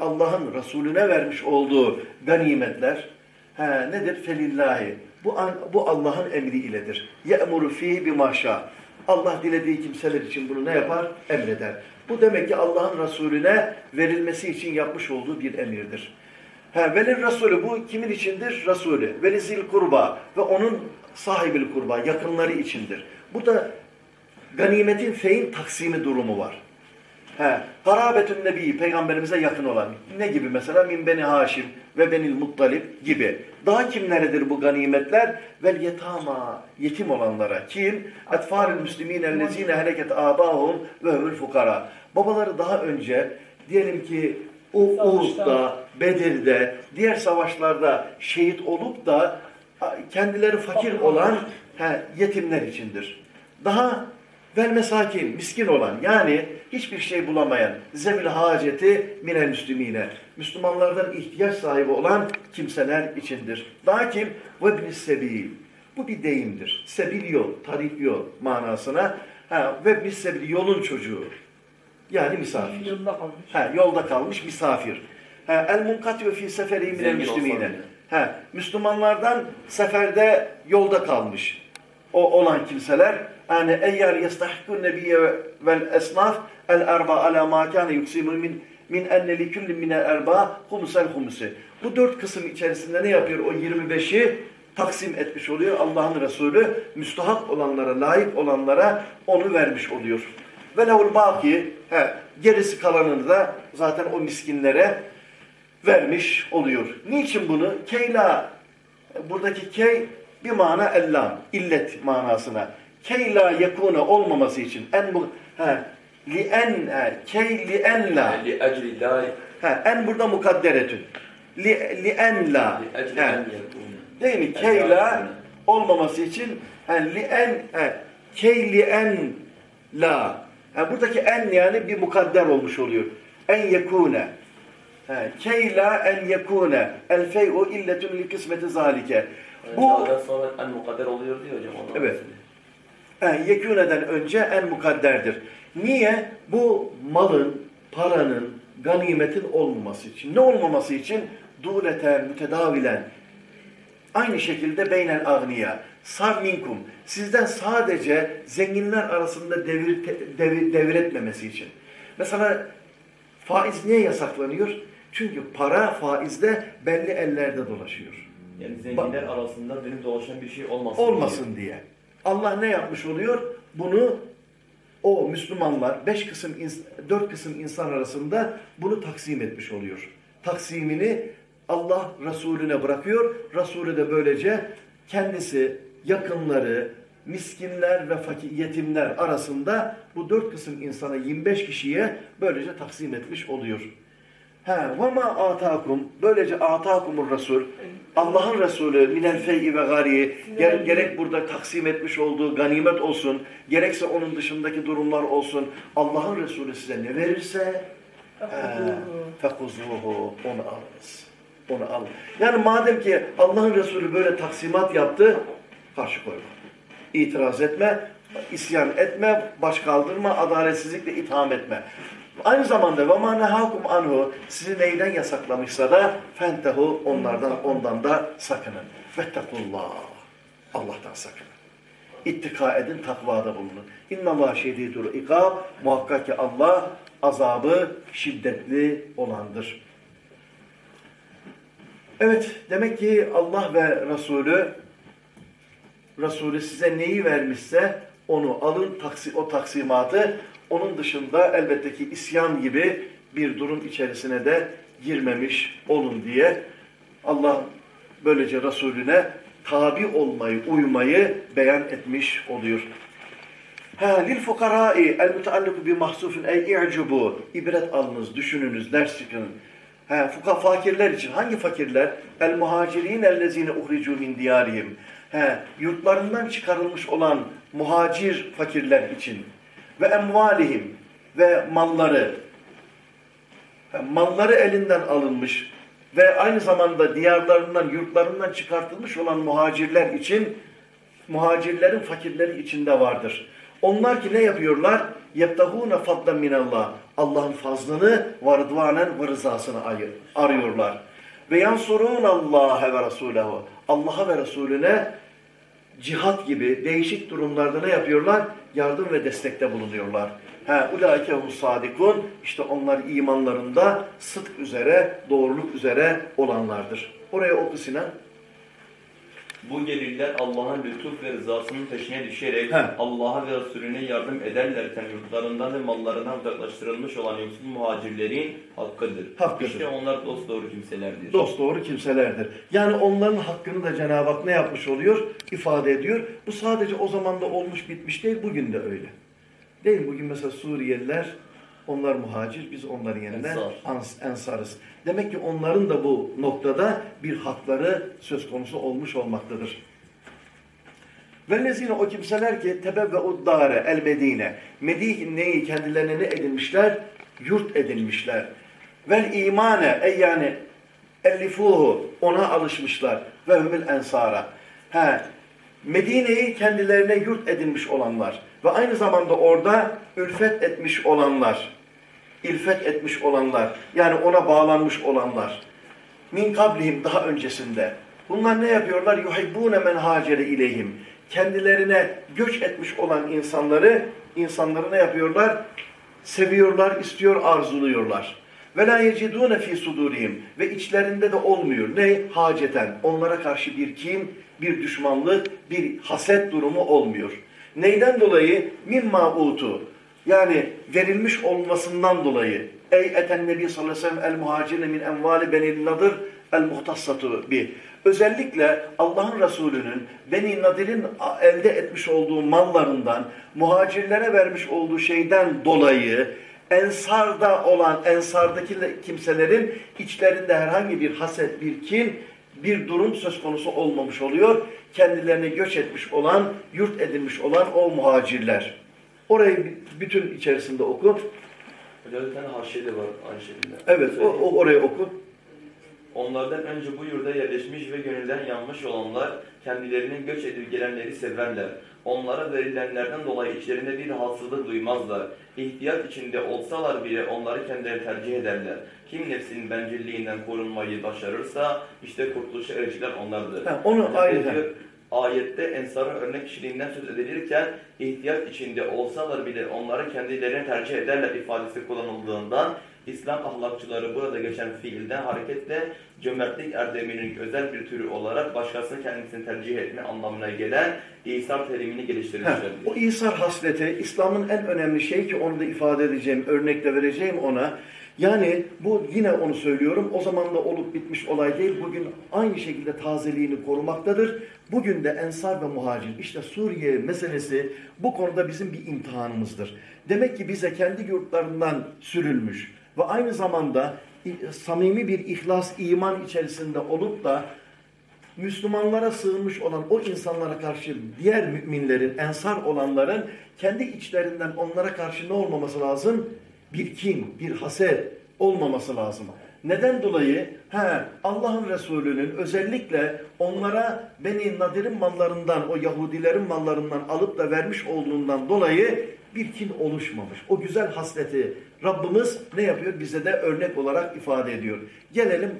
Allah'ın Resulüne vermiş olduğu ganimetler ha, nedir? Felillahi. Bu, bu Allah'ın emri iledir. Ye'muru fihi bimaşa. Allah dilediği kimseler için bunu ne yapar? Emreder. Bu demek ki Allah'ın Resulüne verilmesi için yapmış olduğu bir emirdir. He, velil Resulü bu kimin içindir? Resulü. Velizil kurba ve onun sahibil kurba, yakınları içindir. Burada ganimetin feyin taksimi durumu var. He, Garabetün Nebi, peygamberimize yakın olan. Ne gibi mesela? Min beni Haşim ve benil Muttalip gibi. Daha kimleredir bu ganimetler? Vel yetama, yetim olanlara. Kim? Etfaril müslimin ellezine heleket abahum ve humul fukara. Babaları daha önce diyelim ki Uhud'da, Bedir'de, diğer savaşlarda şehit olup da kendileri fakir olan he, yetimler içindir. Daha vel mesakin, miskin olan yani hiçbir şey bulamayan zevil haceti minel müslümine. Müslümanlardan ihtiyaç sahibi olan kimseler içindir. Kim? Ve bin sebil. Bu bir deyimdir. Sebil yol, tarik yol manasına. Ha, ve bin sebil yolun çocuğu. Yani misafir. Yolda kalmış. Ha, yolda kalmış misafir. Ha, el munkatü fi seferi minel müslümine. Ha, Müslümanlardan seferde yolda kalmış o olan kimseler yani eğer yestahkun nebiyye vel esnaf el erba ala ma kana yuksimu min min enne li kulli min el erba humusel humusi. Bu dört kısım içerisinde ne yapıyor? O 25'i taksim etmiş oluyor. Allah'ın Resulü müstahak olanlara, layık olanlara onu vermiş oluyor. Ve lehul baki, he, gerisi kalanını da zaten o miskinlere vermiş oluyor. Niçin bunu? Keyla, buradaki key bir mana ellam, illet manasına. Keyla yekune olmaması için. En bu, he, li en, he, key li en la. Li ecli la. He, en burada mukadderetün. Li, li en la. Li ecli He. en yekune. Değil mi? Keyla olmaması için he, li en, he, key li en la. Yani buradaki en yani bir mukadder olmuş oluyor. En yekune. He, Keyla en yekune. El fey'u illetun li kısmeti zalike. Bu Daha sonra en mukadder oluyor diyor hocam. Evet. he, yekûneden önce en mukadderdir. Niye? Bu malın, paranın, ganimetin olmaması için. Ne olmaması için? Dûleten, mütedavilen. Aynı şekilde beynel agniya. Sar minkum. Sizden sadece zenginler arasında devir, devir, devretmemesi için. Mesela faiz niye yasaklanıyor? Çünkü para faizde belli ellerde dolaşıyor. Yani zenginler arasında dönüp dolaşan bir şey olmasın. olmasın diye. Allah ne yapmış oluyor? Bunu o Müslümanlar beş kısım, dört kısım insan arasında bunu taksim etmiş oluyor. Taksimini Allah Resulüne bırakıyor. Resulü de böylece kendisi, yakınları, miskinler ve fakir yetimler arasında bu dört kısım insana 25 kişiye böylece taksim etmiş oluyor. Ha, ve ma atakum böylece atakumur Resul Allah'ın Resulü minel fey'i ve gari ger- gerek burada taksim etmiş olduğu ganimet olsun gerekse onun dışındaki durumlar olsun Allah'ın Resulü size ne verirse fekuzuhu onu alınız. Onu alın. Yani madem ki Allah'ın Resulü böyle taksimat yaptı karşı koyma. İtiraz etme, isyan etme, baş kaldırma, adaletsizlikle itham etme. Aynı zamanda ve ma nehakum anhu sizi neyden yasaklamışsa da fentehu onlardan ondan da sakının. Vettekullah. Allah'tan sakının. ittika edin, takvada bulunun. İnna Allah şedidul ikab. Muhakkak ki Allah azabı şiddetli olandır. Evet, demek ki Allah ve Resulü Resulü size neyi vermişse onu alın, taksi, o taksimatı. Onun dışında elbette ki isyan gibi bir durum içerisine de girmemiş olun diye Allah böylece Resulüne tabi olmayı, uymayı beyan etmiş oluyor. Ha lil fukarai el mutaalliku bi mahsufun ey i'cubu ibret alınız, düşününüz, ders çıkın. Ha fuka fakirler için hangi fakirler? El muhacirin ellezine uhricu min diyarihim. He, yurtlarından çıkarılmış olan muhacir fakirler için ve emvalihim ve malları he, malları elinden alınmış ve aynı zamanda diyarlarından, yurtlarından çıkartılmış olan muhacirler için muhacirlerin fakirleri içinde vardır. Onlar ki ne yapıyorlar? يَبْتَغُونَ فَضْلًا مِنَ اللّٰهِ Allah'ın fazlını vardvanen ve rızasını arıyorlar. Ve yansurun Allah ve Resulehu. Allah'a ve Resulüne cihat gibi değişik durumlarda ne yapıyorlar? Yardım ve destekte bulunuyorlar. Ha ulaike sadikun işte onlar imanlarında sıdk üzere, doğruluk üzere olanlardır. Oraya oku Sinan. Bu gelirler Allah'ın lütuf ve rızasının peşine düşerek. Allah'a ve Resulüne yardım ederlerken yurtlarından ve mallarından uzaklaştırılmış olan yoksul muhacirlerin hakkıdır. Hakkıdır. İşte onlar dost doğru kimselerdir. Dost doğru kimselerdir. Yani onların hakkını da Cenab-ı Hak ne yapmış oluyor? İfade ediyor. Bu sadece o zamanda olmuş bitmiş değil, bugün de öyle. Değil mi? Bugün mesela Suriyeliler, onlar muhacir, biz onların yerine Ensar. ans, ensarız. Demek ki onların da bu noktada bir hakları söz konusu olmuş olmaktadır. Vellezine o kimseler ki tebevve uddare el medine. Medine'yi kendilerine ne edinmişler? Yurt edinmişler. Vel imane ey yani ellifuhu ona alışmışlar. Ve hümül ensara. He, Medine'yi kendilerine yurt edinmiş olanlar ve aynı zamanda orada ülfet etmiş olanlar, ilfet etmiş olanlar, yani ona bağlanmış olanlar. Min kablihim daha öncesinde. Bunlar ne yapıyorlar? Yuhibbune men hacere ileyhim. Kendilerine göç etmiş olan insanları, insanları ne yapıyorlar? Seviyorlar, istiyor, arzuluyorlar. Ve la yecidune fi ve içlerinde de olmuyor. Ne? Haceten. Onlara karşı bir kim, bir düşmanlık, bir haset durumu olmuyor. Neyden dolayı? Mimma utu. Yani verilmiş olmasından dolayı. Ey eten nebi sallallahu aleyhi ve sellem el muhacirine min envali benil nadır el muhtassatu bi. Özellikle Allah'ın Resulü'nün Beni Nadir'in elde etmiş olduğu mallarından, muhacirlere vermiş olduğu şeyden dolayı ensarda olan, ensardaki kimselerin içlerinde herhangi bir haset, bir kin, bir durum söz konusu olmamış oluyor. Kendilerine göç etmiş olan, yurt edilmiş olan o muhacirler. Orayı bütün içerisinde oku. Hocam bir tane var aynı şekilde. Evet, o, o orayı oku. Onlardan önce bu yurda yerleşmiş ve gönülden yanmış olanlar kendilerinin göç edip gelenleri severler. Onlara verilenlerden dolayı içlerinde bir rahatsızlık duymazlar. İhtiyat içinde olsalar bile onları kendileri tercih ederler. Kim nefsinin bencilliğinden korunmayı başarırsa işte kurtuluşa erişilen onlardır. Ha, onu Yani ayrı- diyor, Ayette ensarın örnek kişiliğinden söz edilirken ihtiyat içinde olsalar bile onları kendilerine tercih ederler ifadesi kullanıldığından İslam ahlakçıları burada geçen fiilden hareketle cömertlik erdeminin özel bir türü olarak başkasını kendisini tercih etme anlamına gelen İsar terimini Heh, geliştirmişlerdir. o İsar hasleti İslam'ın en önemli şeyi ki onu da ifade edeceğim, örnekle vereceğim ona. Yani bu yine onu söylüyorum. O zaman da olup bitmiş olay değil. Bugün aynı şekilde tazeliğini korumaktadır. Bugün de ensar ve muhacir. İşte Suriye meselesi bu konuda bizim bir imtihanımızdır. Demek ki bize kendi yurtlarından sürülmüş ve aynı zamanda samimi bir ihlas, iman içerisinde olup da Müslümanlara sığınmış olan o insanlara karşı diğer müminlerin, ensar olanların kendi içlerinden onlara karşı ne olmaması lazım? Bir kin, bir haset olmaması lazım. Neden dolayı? He, Allah'ın Resulü'nün özellikle onlara Beni Nadir'in mallarından, o Yahudilerin mallarından alıp da vermiş olduğundan dolayı bir kin oluşmamış. O güzel hasleti Rabbimiz ne yapıyor? Bize de örnek olarak ifade ediyor. Gelelim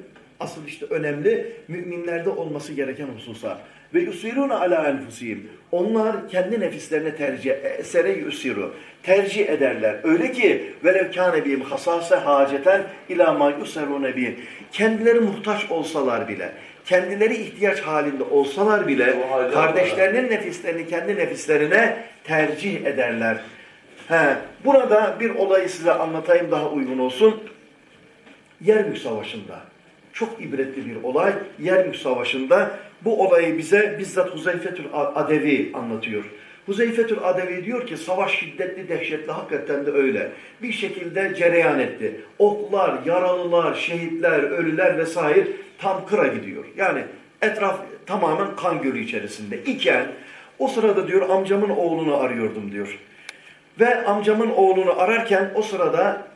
asıl işte önemli müminlerde olması gereken hususlar. Ve yusiruna ala enfusihim. Onlar kendi nefislerine tercih esere yusiru. Tercih ederler. Öyle ki velev kâne bihim hasase haceten ila ma yusirune bihim. Kendileri muhtaç olsalar bile, kendileri ihtiyaç halinde olsalar bile kardeşlerinin nefislerini kendi nefislerine tercih ederler. He, burada bir olayı size anlatayım daha uygun olsun. Yermük Savaşı'nda çok ibretli bir olay. Yermük Savaşı'nda bu olayı bize bizzat Huzeyfetül Adevi anlatıyor. Huzeyfetül Adevi diyor ki savaş şiddetli, dehşetli hakikaten de öyle. Bir şekilde cereyan etti. Oklar, yaralılar, şehitler, ölüler vesaire tam kıra gidiyor. Yani etraf tamamen kan gölü içerisinde iken o sırada diyor amcamın oğlunu arıyordum diyor. Ve amcamın oğlunu ararken o sırada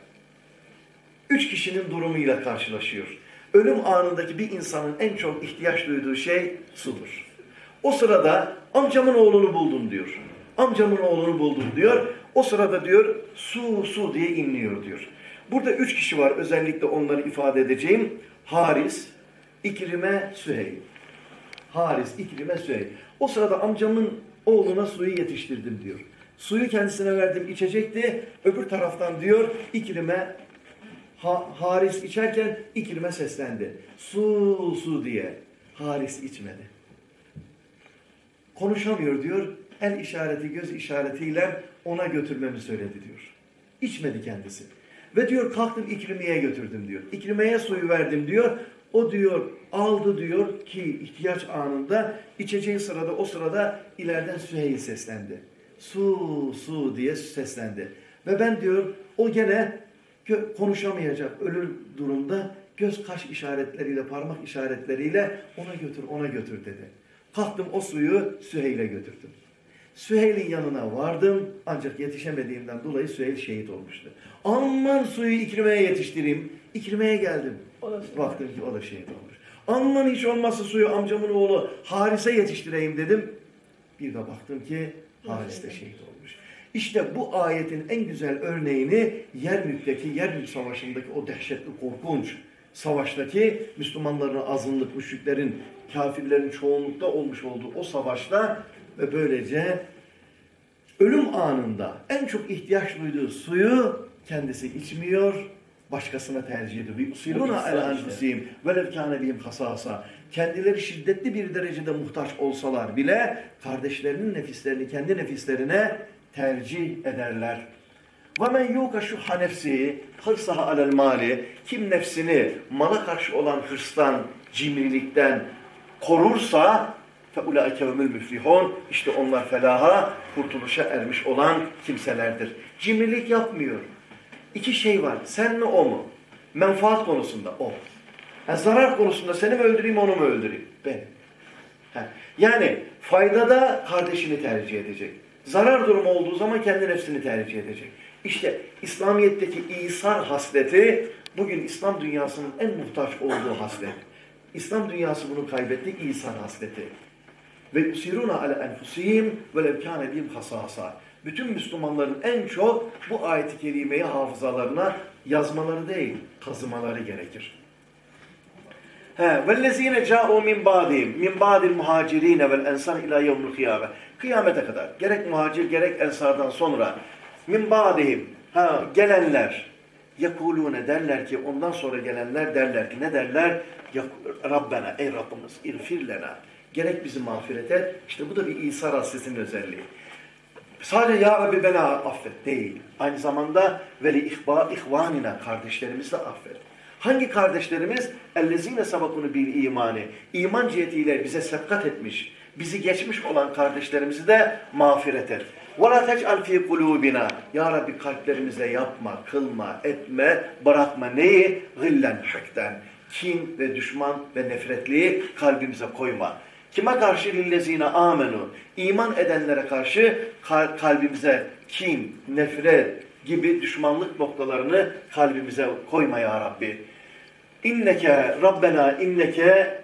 üç kişinin durumuyla karşılaşıyor. Ölüm anındaki bir insanın en çok ihtiyaç duyduğu şey sudur. O sırada amcamın oğlunu buldum diyor. Amcamın oğlunu buldum diyor. O sırada diyor su su diye inliyor diyor. Burada üç kişi var özellikle onları ifade edeceğim. Haris, İkrime, Süheyl. Haris, İkrime, Süheyl. O sırada amcamın oğluna suyu yetiştirdim diyor. Suyu kendisine verdim içecekti. Öbür taraftan diyor İkrime ha, Haris içerken İkrime seslendi. Su su diye. Haris içmedi. Konuşamıyor diyor. El işareti, göz işaretiyle ona götürmemi söyledi diyor. İçmedi kendisi. Ve diyor kalktım İkrime'ye götürdüm diyor. İkrime'ye suyu verdim diyor. O diyor aldı diyor ki ihtiyaç anında içeceği sırada o sırada ileriden Süheyl seslendi. Su su diye seslendi. Ve ben diyor o gene konuşamayacak ölür durumda göz kaş işaretleriyle parmak işaretleriyle ona götür ona götür dedi. Kalktım o suyu Süheyl'e götürdüm. Süheyl'in yanına vardım ancak yetişemediğimden dolayı Süheyl şehit olmuştu. Aman suyu İkrime'ye yetiştireyim. İkrime'ye geldim. Baktım ki o da şehit olmuş. Aman hiç olmazsa suyu amcamın oğlu Haris'e yetiştireyim dedim. Bir de baktım ki Haris de şehit olmuş. İşte bu ayetin en güzel örneğini Yermük'teki, Yermük Savaşı'ndaki o dehşetli, korkunç savaştaki Müslümanların azınlık, müşriklerin, kafirlerin çoğunlukta olmuş olduğu o savaşta ve böylece ölüm anında en çok ihtiyaç duyduğu suyu kendisi içmiyor, başkasına tercih ediyor. Yusiruna ala enfusihim velev kâne bihim hasasa. Kendileri şiddetli bir derecede muhtaç olsalar bile kardeşlerinin nefislerini kendi nefislerine tercih ederler. وَمَنْ يُوكَ شُحَّ نَفْسِهِ hırsaha alel mali Kim nefsini mala karşı olan hırstan, cimrilikten korursa فَاُولَٰئِكَ هُمُ الْمُفْلِحُونَ İşte onlar felaha, kurtuluşa ermiş olan kimselerdir. Cimrilik yapmıyor. İki şey var. Sen mi o mu? Menfaat konusunda o. Ha, zarar konusunda seni mi öldüreyim onu mu öldüreyim? Ben. Ha, yani faydada kardeşini tercih edecek. Zarar durumu olduğu zaman kendi nefsini tercih edecek. İşte İslamiyet'teki İsar hasleti bugün İslam dünyasının en muhtaç olduğu haslet. İslam dünyası bunu kaybetti, İsar hasleti. Ve yusiruna ala enfusihim ve levkâne bihim hasasa. Bütün Müslümanların en çok bu ayeti kerimeyi hafızalarına yazmaları değil, kazımaları gerekir. He, vellezine ca'u min ba'dihim min ba'dil muhacirine vel ensar ila yevmil kıyame. Kıyamete kadar gerek muhacir gerek ensardan sonra min ba'dihim ha gelenler yekulune derler ki ondan sonra gelenler derler ki ne derler? Rabbena ey Rabbimiz irfir lena. Gerek bizi mağfiret et. İşte bu da bir İsa hasretinin özelliği. Sadece Ya Rabbi beni affet değil. Aynı zamanda veli ihba ihvanina kardeşlerimizi de affet. Hangi kardeşlerimiz? Ellezine sabakunu bil imani. İman cihetiyle bize sebkat etmiş, bizi geçmiş olan kardeşlerimizi de mağfiret et. وَلَا تَجْعَلْ ف۪ي قُلُوبِنَا Ya Rabbi kalplerimize yapma, kılma, etme, bırakma neyi? Gıllen hakten. Kin ve düşman ve nefretliği kalbimize koyma. Kime karşı lillezine amenu? İman edenlere karşı kalbimize kin, nefret gibi düşmanlık noktalarını kalbimize koyma ya Rabbi. İnneke Rabbena inneke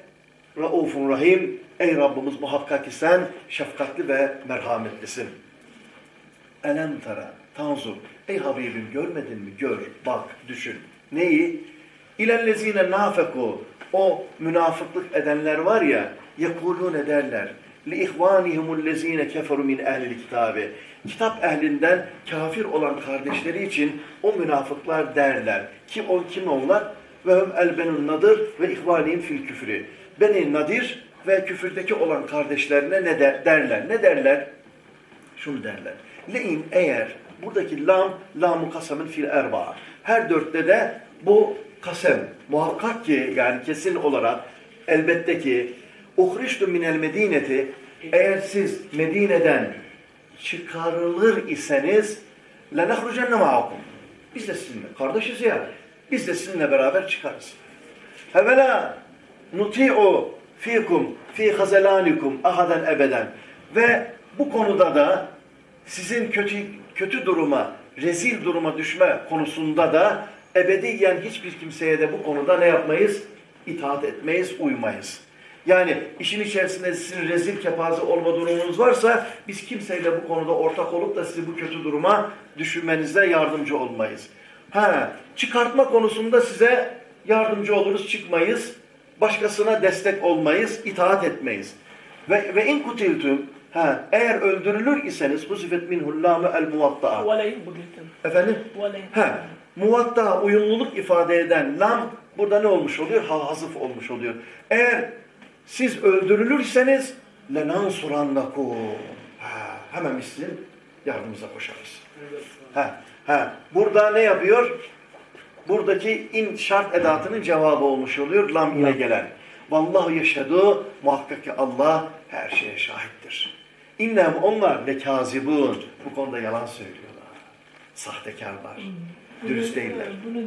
raufun rahim. Ey Rabbimiz muhakkak ki sen şefkatli ve merhametlisin. Elem tara, tanzur. Ey Habibim görmedin mi? Gör, bak, düşün. Neyi? İlellezine nafeku. O münafıklık edenler var ya, yekulun ederler. Li ihvanihimul lezine keferu min ehlil kitabi. Kitap ehlinden kafir olan kardeşleri için o münafıklar derler. Ki o kim onlar? Ve hum elbenun nadir ve ihvanihim fil küfrü. Beni nadir ve küfürdeki olan kardeşlerine ne der, derler? Ne derler? Şunu derler. Le'in eğer buradaki lam, lamu kasamın fil erba. Her dörtte de bu kasem muhakkak ki yani kesin olarak elbette ki uhriştu minel medineti eğer siz Medine'den çıkarılır iseniz lenehrucenne ma'akum. Biz de sizinle kardeşiz ya. Biz de sizinle beraber çıkarız. Hevela nuti'u fikum fi hazelanikum ahaden ebeden. Ve bu konuda da sizin kötü kötü duruma, rezil duruma düşme konusunda da ebediyen hiçbir kimseye de bu konuda ne yapmayız? İtaat etmeyiz, uymayız. Yani işin içerisinde sizin rezil kepaze olma durumunuz varsa biz kimseyle bu konuda ortak olup da sizi bu kötü duruma düşürmenize yardımcı olmayız. Ha, çıkartma konusunda size yardımcı oluruz, çıkmayız. Başkasına destek olmayız, itaat etmeyiz. Ve, ve in kutiltum ha, eğer öldürülür iseniz huzifet minhul lâme el muvatta'a. Efendim? Ha, muvatta uyumluluk ifade eden lam burada ne olmuş oluyor? Ha, hazıf olmuş oluyor. Eğer siz öldürülürseniz lenansurannakum. Ha, hemen biz sizin yardımınıza koşarız. Ha, ha. Burada ne yapıyor? Buradaki in şart edatının cevabı olmuş oluyor. Lam ile gelen. Vallahu yeşhedü muhakkak ki Allah her şeye şahittir. İnnem onlar lekazibun. Bu konuda yalan söylüyorlar. Sahtekarlar. Dürüst değiller. Bunu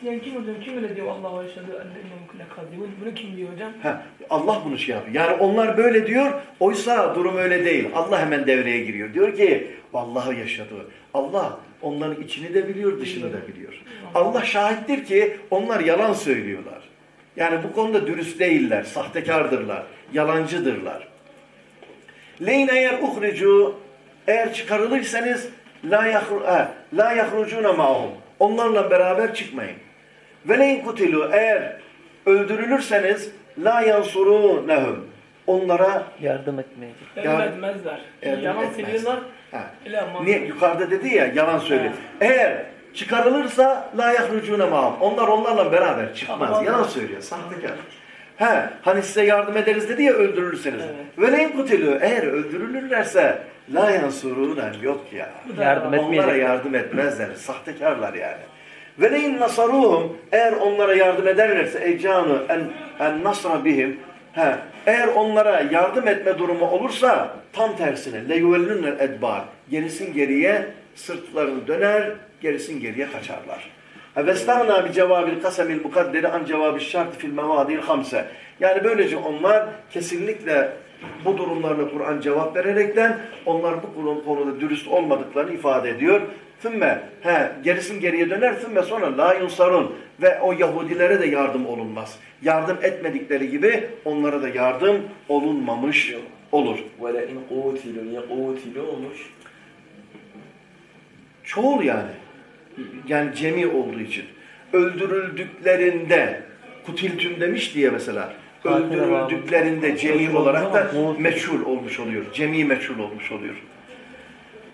diyen kim hocam? Kim öyle diyor? Allahu eşhedü enne innehum lekazibun. Bunu kim diyor hocam? Ha, Allah bunu şey yapıyor. Yani onlar böyle diyor. Oysa durum öyle değil. Allah hemen devreye giriyor. Diyor ki vallahi yaşadı. Allah onların içini de biliyor, dışını da biliyor. Allah şahittir ki onlar yalan söylüyorlar. Yani bu konuda dürüst değiller, sahtekardırlar, yalancıdırlar. Leyn eğer uhricu eğer çıkarılırsanız la yahru ha, la yahrucuna ma'hum. Onlarla beraber çıkmayın. Ve leyn kutilu eğer öldürülürseniz la yansurunehum. Onlara Yardım etmeyecek. Yardım etmezler. Yalan etmez. söylüyorlar. Ha. Niye? Yukarıda dedi ya yalan söylüyor. Ha. Eğer çıkarılırsa la yahrucuna ma'hum. Onlar onlarla beraber çıkmaz. Allah. Yalan söylüyor. Sahtekar. He, hani size yardım ederiz dedi ya öldürülürseniz. Evet. Ve neyin kutilü? Eğer öldürülürlerse la yansurunen yok ya. Yardım Onlara yardım etmezler. Sahtekarlar yani. Ve neyin nasaruhum? Eğer onlara yardım ederlerse ecanu en, en nasra bihim. He, eğer onlara yardım etme durumu olursa tam tersine le yuvellünel edbar. Gerisin geriye sırtlarını döner, gerisin geriye kaçarlar. Vestahna bi cevabil kasemil mukadderi an cevabil şart fil mevadil hamse. Yani böylece onlar kesinlikle bu durumlarla Kur'an cevap vererekten onlar bu konuda dürüst olmadıklarını ifade ediyor. Fümme, he, gerisin geriye döner, fümme sonra la yunsarun ve o Yahudilere de yardım olunmaz. Yardım etmedikleri gibi onlara da yardım olunmamış olur. Ve le in olmuş. Çoğul yani. Yani cemi olduğu için. Öldürüldüklerinde kutiltün demiş diye mesela Öldürüldüklerinde cemi olarak da meçhul olmuş oluyor. Cemi meçhul olmuş oluyor.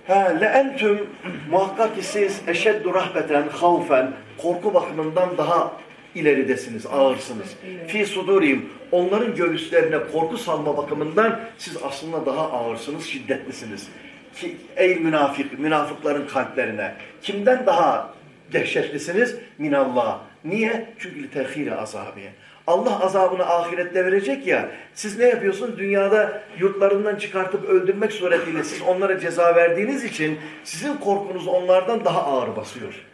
Ha, le entüm muhakkak ki siz eşeddu rahbeten, havfen, korku bakımından daha ileridesiniz, ağırsınız. Fi sudurihim, onların göğüslerine korku salma bakımından siz aslında daha ağırsınız, şiddetlisiniz. Ki, ey münafık, münafıkların kalplerine. Kimden daha dehşetlisiniz? Minallah. Niye? Çünkü tehire azabiye. Allah azabını ahirette verecek ya. Siz ne yapıyorsunuz? Dünyada yurtlarından çıkartıp öldürmek suretiyle siz onlara ceza verdiğiniz için sizin korkunuz onlardan daha ağır basıyor.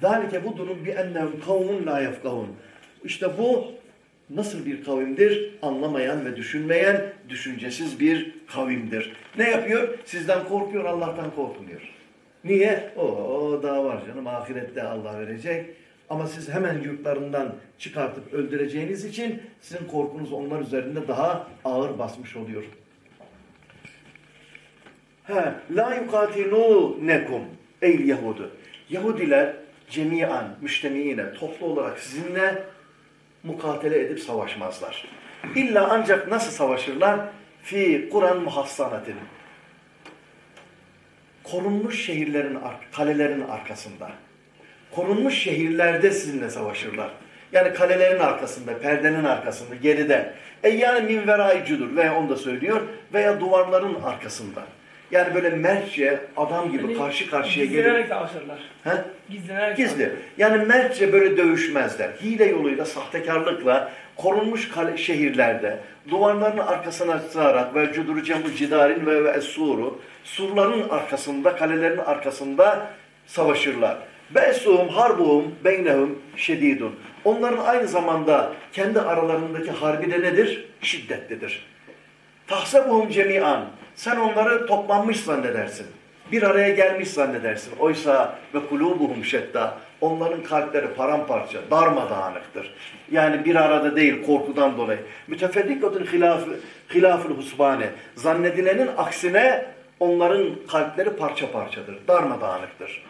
Zalike bu durum bir ennem kavmun la yefkahun. İşte bu nasıl bir kavimdir? Anlamayan ve düşünmeyen, düşüncesiz bir kavimdir. Ne yapıyor? Sizden korkuyor, Allah'tan korkmuyor. Niye? O daha var canım, ahirette Allah verecek. Ama siz hemen yurtlarından çıkartıp öldüreceğiniz için sizin korkunuz onlar üzerinde daha ağır basmış oluyor. Ha, la yukatilunekum ey Yahudu. Yahudiler cemiyen, müştemiine, toplu olarak sizinle mukatele edip savaşmazlar. İlla ancak nasıl savaşırlar? Fi Kur'an muhassanatin. Korunmuş şehirlerin, kalelerin arkasında. Korunmuş şehirlerde sizinle savaşırlar. Yani kalelerin arkasında, perdenin arkasında, geride. E yani minveraycudur veya onu da söylüyor. Veya duvarların arkasında. Yani böyle mertçe adam gibi Yani karşı karşıya gelip... Gizlenerek savaşırlar. He? Gizlenerek Gizli. Yani mertçe böyle dövüşmezler. Hile yoluyla, sahtekarlıkla korunmuş kale, şehirlerde duvarların arkasına sığarak ve cuduru cemu cidarin ve ve es-suru surların arkasında, kalelerin arkasında savaşırlar. Besuhum harbuhum beynehum şedidun. Onların aynı zamanda kendi aralarındaki harbi de nedir? Şiddetlidir. Tahsebuhum cemian. Sen onları toplanmış zannedersin. Bir araya gelmiş zannedersin. Oysa ve kulubuhum şedda. Onların kalpleri paramparça, darmadağınıktır. Yani bir arada değil korkudan dolayı. Müteferrikatun hilafı, hilafül husbane. Zannedilenin aksine onların kalpleri parça parçadır, darmadağınıktır.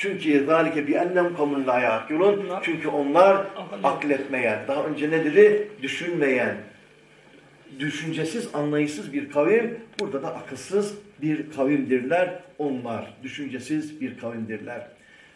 Çünkü zalike bi ennem kamun la yaqilun. Çünkü onlar akletmeyen, daha önce ne dedi? Düşünmeyen, düşüncesiz, anlayışsız bir kavim, burada da akılsız bir kavimdirler onlar. Düşüncesiz bir kavimdirler.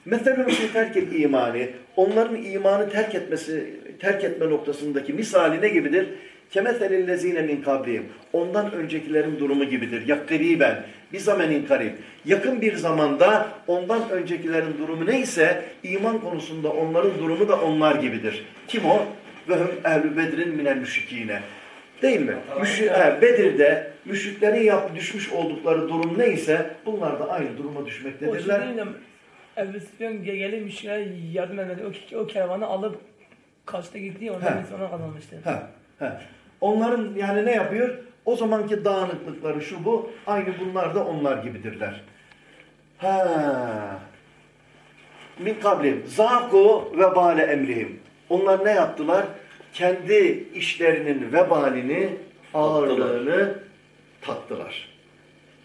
Mesela fi terkel imani, onların imanı terk etmesi, terk etme noktasındaki misali ne gibidir? Kemeselillezine min kablihim. Ondan öncekilerin durumu gibidir. Yakkariben, bir zamenin karib. Yakın bir zamanda ondan öncekilerin durumu neyse iman konusunda onların durumu da onlar gibidir. Kim o? Ve hum ehlü bedrin minel müşrikine. Değil mi? Müşri, he, Bedir'de müşriklerin yap, düşmüş oldukları durum neyse bunlar da aynı duruma düşmektedirler. Ebu Süfyan gelip müşriklere yardım etmedi. O, o kervanı alıp kaçta gitti. Ondan He. sonra kazanmıştı. Ha, Onların yani ne yapıyor? O zamanki dağınıklıkları şu bu, aynı bunlar da onlar gibidirler. Ha. Min kablim. Zaku ve bale emrihim. Onlar ne yaptılar? Kendi işlerinin vebalini, ağırlığını tattılar.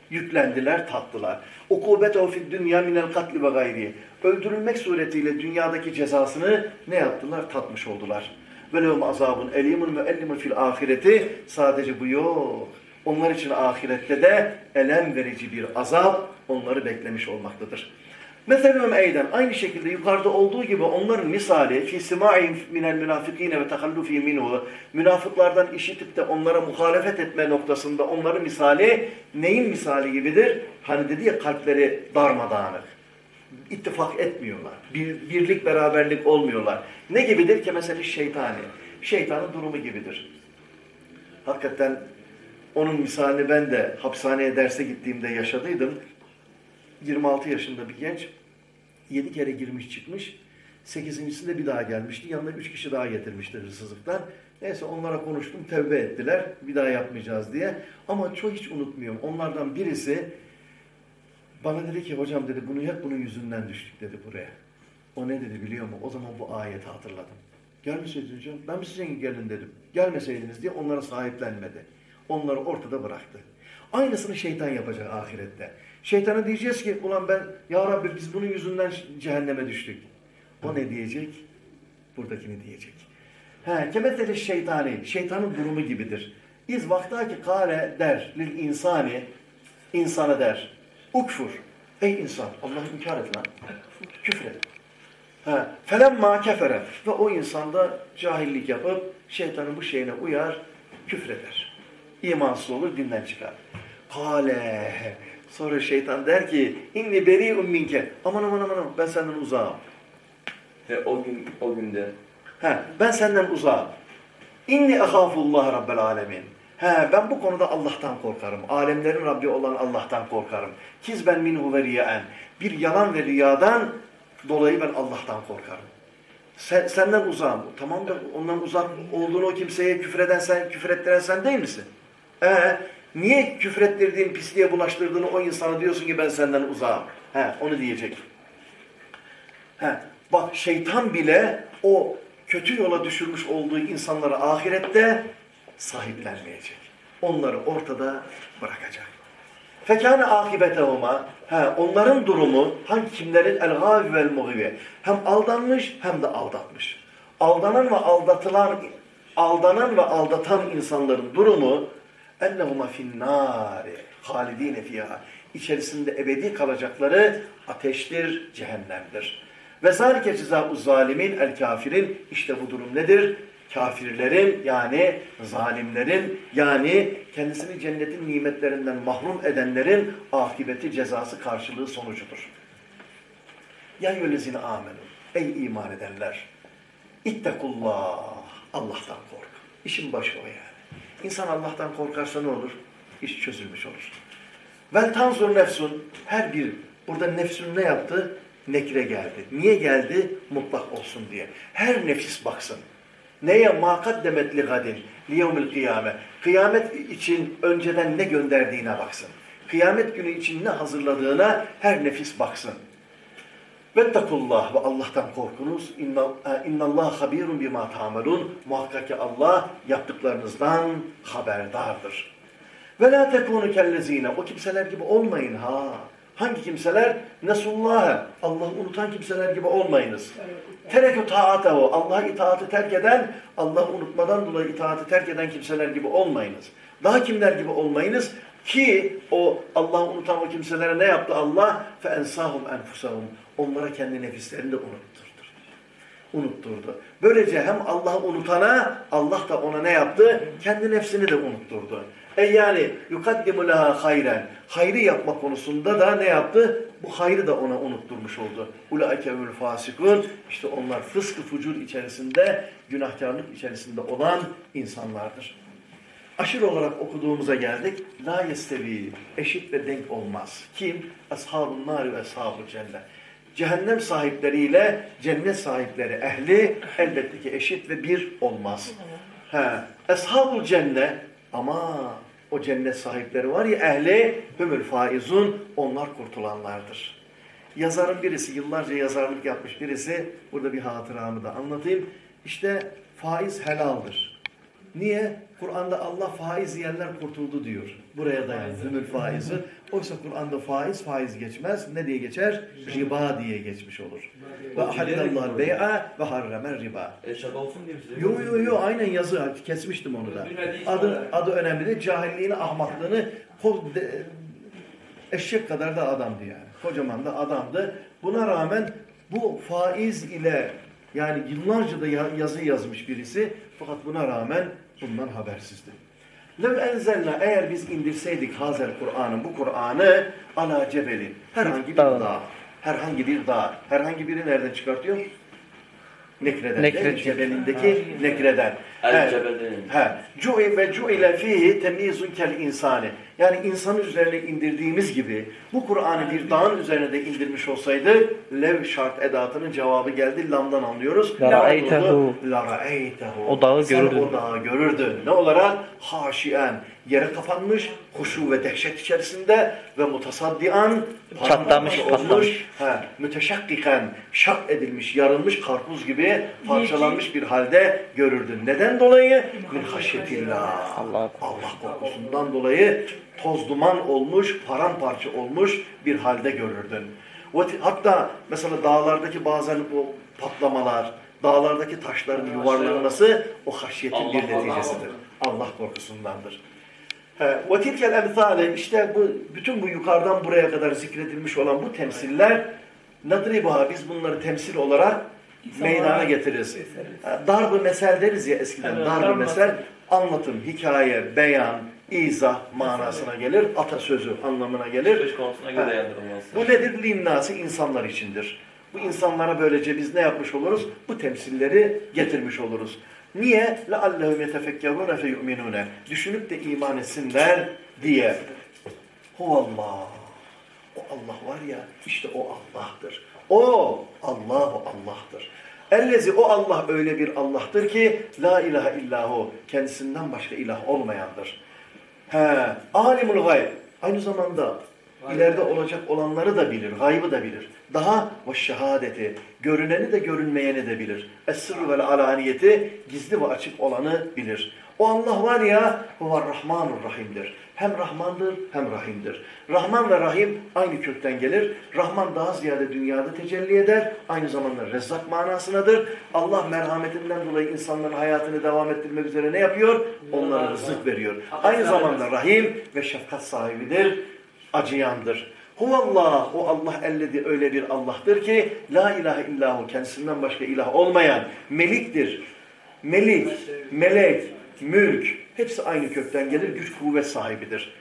Yüklendiler, tattılar. Ukubete fid dünya minel katli ve gayri. Öldürülmek suretiyle dünyadaki cezasını ne yaptılar? Tatmış oldular. Ve lehum azabun elimun müellimun fil ahireti. Sadece bu yok. Onlar için ahirette de elem verici bir azap onları beklemiş olmaktadır. Meselum eyden aynı şekilde yukarıda olduğu gibi onların misali fi sima'in minel münafikine ve tehallufi minhu münafıklardan işitip de onlara muhalefet etme noktasında onların misali neyin misali gibidir? Hani dedi ya kalpleri darmadağınık. İttifak etmiyorlar. Bir, birlik beraberlik olmuyorlar. Ne gibidir ki mesela şeytani. Şeytanın durumu gibidir. Hakikaten onun misalini ben de hapishaneye derse gittiğimde yaşadıydım. 26 yaşında bir genç 7 kere girmiş çıkmış. 8.sinde bir daha gelmişti. Yanına 3 kişi daha getirmişti hırsızlıktan. Neyse onlara konuştum. Tevbe ettiler. Bir daha yapmayacağız diye. Ama çok hiç unutmuyorum. Onlardan birisi bana dedi ki hocam dedi bunu hep bunun yüzünden düştük dedi buraya. O ne dedi biliyor musun? O zaman bu ayeti hatırladım. Gelmeseydiniz hocam ben mi size gelin dedim. Gelmeseydiniz diye onlara sahiplenmedi. Onları ortada bıraktı. Aynısını şeytan yapacak ahirette. Şeytana diyeceğiz ki ulan ben ya Rabbi biz bunun yüzünden cehenneme düştük. O ne diyecek? Buradakini diyecek. He, kemeteli şeytani, şeytanın durumu gibidir. İz vaktaki kare der lil insani, insana der. Ukfur. Ey insan, Allah'ı inkar et lan. Küfret. He, felemma kefere. Ve o insan da cahillik yapıp şeytanın bu şeyine uyar, küfreder. İmansız olur, dinden çıkar. Kale. Sonra şeytan der ki, inni beri'un minke. Aman aman aman aman, ben senden uzağım. Ve o gün o günde He, ben senden uzağım. İnni ehafullah rabbel alemin. He, ben bu konuda Allah'tan korkarım. Alemlerin Rabbi olan Allah'tan korkarım. Kiz ben minhu ve riyaen. Bir yalan ve riyadan dolayı ben Allah'tan korkarım. Sen, senden uzağım. Tamam da ondan uzak olduğunu o kimseye küfreden sen, küfrettiren sen değil misin? Ee, niye küfrettirdiğin, pisliğe bulaştırdığını o insana diyorsun ki ben senden uzağım? He, onu diyecek. He, bak şeytan bile o kötü yola düşürmüş olduğu insanları ahirette sahiplenmeyecek. Onları ortada bırakacak. Fekâne âkibetehuma he, onların durumu hangi kimlerin el gâvi vel muhibe hem aldanmış hem de aldatmış. aldanan ve aldatılan aldanan ve aldatan insanların durumu ennehuma finnâri halidîne fîhâ içerisinde ebedi kalacakları ateştir, cehennemdir. Ve zâlike cezâ'u zalimin el kafirin işte bu durum nedir? Kafirlerin yani zalimlerin yani kendisini cennetin nimetlerinden mahrum edenlerin akıbeti cezası karşılığı sonucudur. Ya yüllezine amenu. Ey iman edenler. İttekullah. Allah'tan kork. İşin başı o yani. İnsan Allah'tan korkarsa ne olur? İş çözülmüş olur. Vel tanzur nefsun. Her bir burada nefsün ne yaptı? Nekre geldi. Niye geldi? Mutlak olsun diye. Her nefis baksın. Neye makat demetli gadin liyevmil kıyame. Kıyamet için önceden ne gönderdiğine baksın. Kıyamet günü için ne hazırladığına her nefis baksın. Vettakullah ve Allah'tan korkunuz. E, innallah habirun bima tamelun. Muhakkak ki Allah yaptıklarınızdan haberdardır. Ve la tekunu kellezine. O kimseler gibi olmayın ha. Hangi kimseler? Nesullâhe. Allah'ı unutan kimseler gibi olmayınız. Terekü taatehu. Allah'a itaati terk eden, Allah'ı unutmadan dolayı itaati terk eden kimseler gibi olmayınız. Daha kimler gibi olmayınız? Ki o Allah'ı unutan o kimselere ne yaptı Allah? فَاَنْسَاهُمْ اَنْفُسَهُمْ Onlara kendi nefislerini de unutturdu. Unutturdu. Böylece hem Allah'ı unutana Allah da ona ne yaptı? Kendi nefsini de unutturdu. E yani yukaddimu leha hayren. Hayrı yapma konusunda da ne yaptı? Bu hayrı da ona unutturmuş oldu. Ulaikevül fasikun. İşte onlar fıskı fucur içerisinde, günahkarlık içerisinde olan insanlardır. Aşırı olarak okuduğumuza geldik. La yestevi, eşit ve denk olmaz. Kim? Ashabun nari ve ashabul cennet. Cehennem sahipleriyle cennet sahipleri ehli elbette ki eşit ve bir olmaz. He, Eshabul cennet ama o cennet sahipleri var ya ehli hümül faizun onlar kurtulanlardır. Yazarın birisi yıllarca yazarlık yapmış birisi burada bir hatıramı da anlatayım. İşte faiz helaldir. Niye? Kur'an'da Allah faiz yiyenler kurtuldu diyor. Buraya dayan. Hümül faizi. Oysa Kur'an'da faiz faiz geçmez. Ne diye geçer? Riba diye geçmiş olur. Ve ahallallahu bey'a ve harremer riba. E, size? Yo yo yo aynen yazı kesmiştim onu da. Adı, adı önemli değil. Cahilliğini, ahmaklığını eşek kadar da adamdı yani. Kocaman da adamdı. Buna rağmen bu faiz ile yani yıllarca da ya- yazı yazmış birisi fakat buna rağmen bundan habersizdi. Lev enzelna eğer biz indirseydik hazel Kur'an'ın bu Kur'an'ı ala cebelin herhangi bir dağ, herhangi bir dağ, herhangi biri nereden çıkartıyor? Nekreden. değil mi? Nekre. Cebelindeki nekreden. El cebelin. Cu'i ve cu'ile fihi temyizun kel insani. Yani insanın üzerine indirdiğimiz gibi bu Kur'an'ı bir dağın üzerine de indirmiş olsaydı lev şart edatının cevabı geldi. Lam'dan anlıyoruz. La Ne ra'eytehu. olurdu? La ra'eytehu. O dağı Sen görürdün. o dağı görürdün. Ne olarak? Haşien. Yere kapanmış, huşu ve dehşet içerisinde ve mutasaddian Çatlamış, patlamış. He, müteşakkiken şak edilmiş, yarılmış karpuz gibi parçalanmış bir halde görürdün. Neden dolayı? Min haşyetillah. Allah. Allah korkusundan dolayı toz duman olmuş, paramparça olmuş bir halde görürdün. Hatta mesela dağlardaki bazen o patlamalar, dağlardaki taşların yuvarlanması o haşyetin bir neticesidir. Allah korkusundandır. Ve tilkel emsale işte bu bütün bu yukarıdan buraya kadar zikredilmiş olan bu temsiller nadribuha biz bunları temsil olarak meydana getiririz. Darb-ı mesel deriz ya eskiden. Evet, Darb-ı mesel anlatım, hikaye, beyan, izah manasına gelir. Atasözü anlamına gelir. Bu nedir? Linnası insanlar içindir. Bu insanlara böylece biz ne yapmış oluruz? Bu temsilleri getirmiş oluruz. Niye? لَعَلَّهُمْ يَتَفَكَّرُونَ فَيُؤْمِنُونَ Düşünüp de iman etsinler diye. Huvallah. O Allah var ya, işte o Allah'tır. O Allah o Allah'tır. Ellezi o Allah öyle bir Allah'tır ki la ilahe illahu kendisinden başka ilah olmayandır. He, alimul gayb. Aynı zamanda ileride olacak olanları da bilir, gaybı da bilir. Daha ve şehadeti, görüneni de görünmeyeni de bilir. Es-sırrı vel alaniyeti, gizli ve açık olanı bilir. O Allah var ya, huvar rahmanur rahimdir. Hem Rahmandır hem Rahim'dir. Rahman ve Rahim aynı kökten gelir. Rahman daha ziyade dünyada tecelli eder. Aynı zamanda rezzak manasınadır. Allah merhametinden dolayı insanların hayatını devam ettirmek üzere ne yapıyor? Onlara rızık veriyor. Aynı zamanda Rahim ve şefkat sahibidir. Acıyandır. Huvallah, o Allah elledi öyle bir Allah'tır ki la ilahe illahu kendisinden başka ilah olmayan meliktir. Melik, melek, mülk hepsi aynı kökten gelir. Güç kuvvet sahibidir.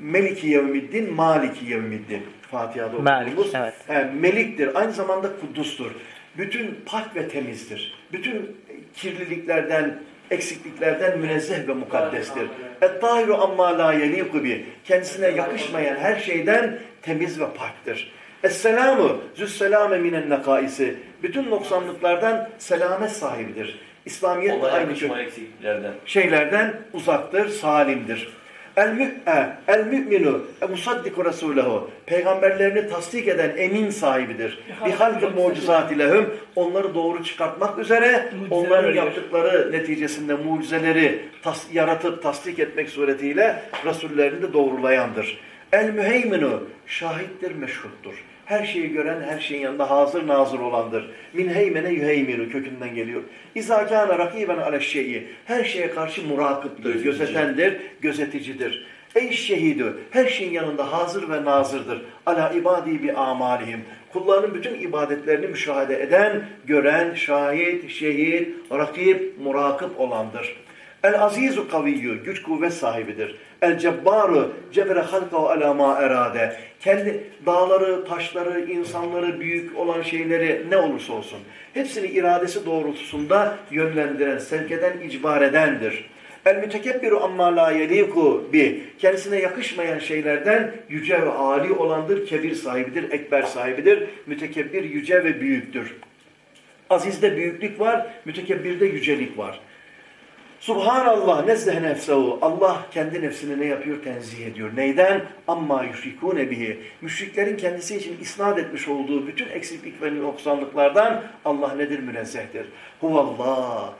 Meliki yevmiddin, maliki yevmiddin. Fatiha'da okuduğumuz. evet. He, meliktir. Aynı zamanda kuddustur. Bütün pak ve temizdir. Bütün kirliliklerden, eksikliklerden münezzeh ve mukaddestir. Et-tahiru amma la yeliku bi. Kendisine yakışmayan her şeyden temiz ve paktır. Es-selamu züsselame minen nekaisi. Bütün noksanlıklardan selamet sahibidir. İslamiyet de aynı eksikliklerden. şeylerden uzaktır, salimdir. El mü'e, el mü'minu, e musaddiku resulehu. Peygamberlerini tasdik eden emin sahibidir. Bir halkı mucizati lehum. Onları doğru çıkartmak üzere Mucizeler onların veriyor. yaptıkları neticesinde mucizeleri tas yaratıp tasdik etmek suretiyle Resullerini de doğrulayandır. El müheyminu, şahittir, meşhuttur. Her şeyi gören, her şeyin yanında hazır nazır olandır. Min heymene yüheyminu kökünden geliyor. İzâ kâne rakîben ale şeyi. Her şeye karşı murakıptır, Gözetici. gözetendir, gözeticidir. Ey şehidü, her şeyin yanında hazır ve nazırdır. Ala ibadi bi amalihim. Kullarının bütün ibadetlerini müşahede eden, gören, şahit, şehit, rakip, murakip olandır. El azizu kaviyyü, güç kuvvet sahibidir. El cebbaru, cebere halkahu ala ma erade. Kendi dağları, taşları, insanları, büyük olan şeyleri ne olursa olsun. Hepsini iradesi doğrultusunda yönlendiren, sevk eden, icbar edendir. El mütekebbiru amma la yeliku bi. Kendisine yakışmayan şeylerden yüce ve âli olandır, kebir sahibidir, ekber sahibidir. Mütekebbir yüce ve büyüktür. Azizde büyüklük var, mütekebbirde yücelik var. Subhanallah nezzeh nefsehu. Allah kendi nefsini ne yapıyor? Tenzih ediyor. Neyden? Amma yüşrikûne bihi. Müşriklerin kendisi için isnat etmiş olduğu bütün eksiklik ve noksanlıklardan Allah nedir? Münezzehtir. Huvallah.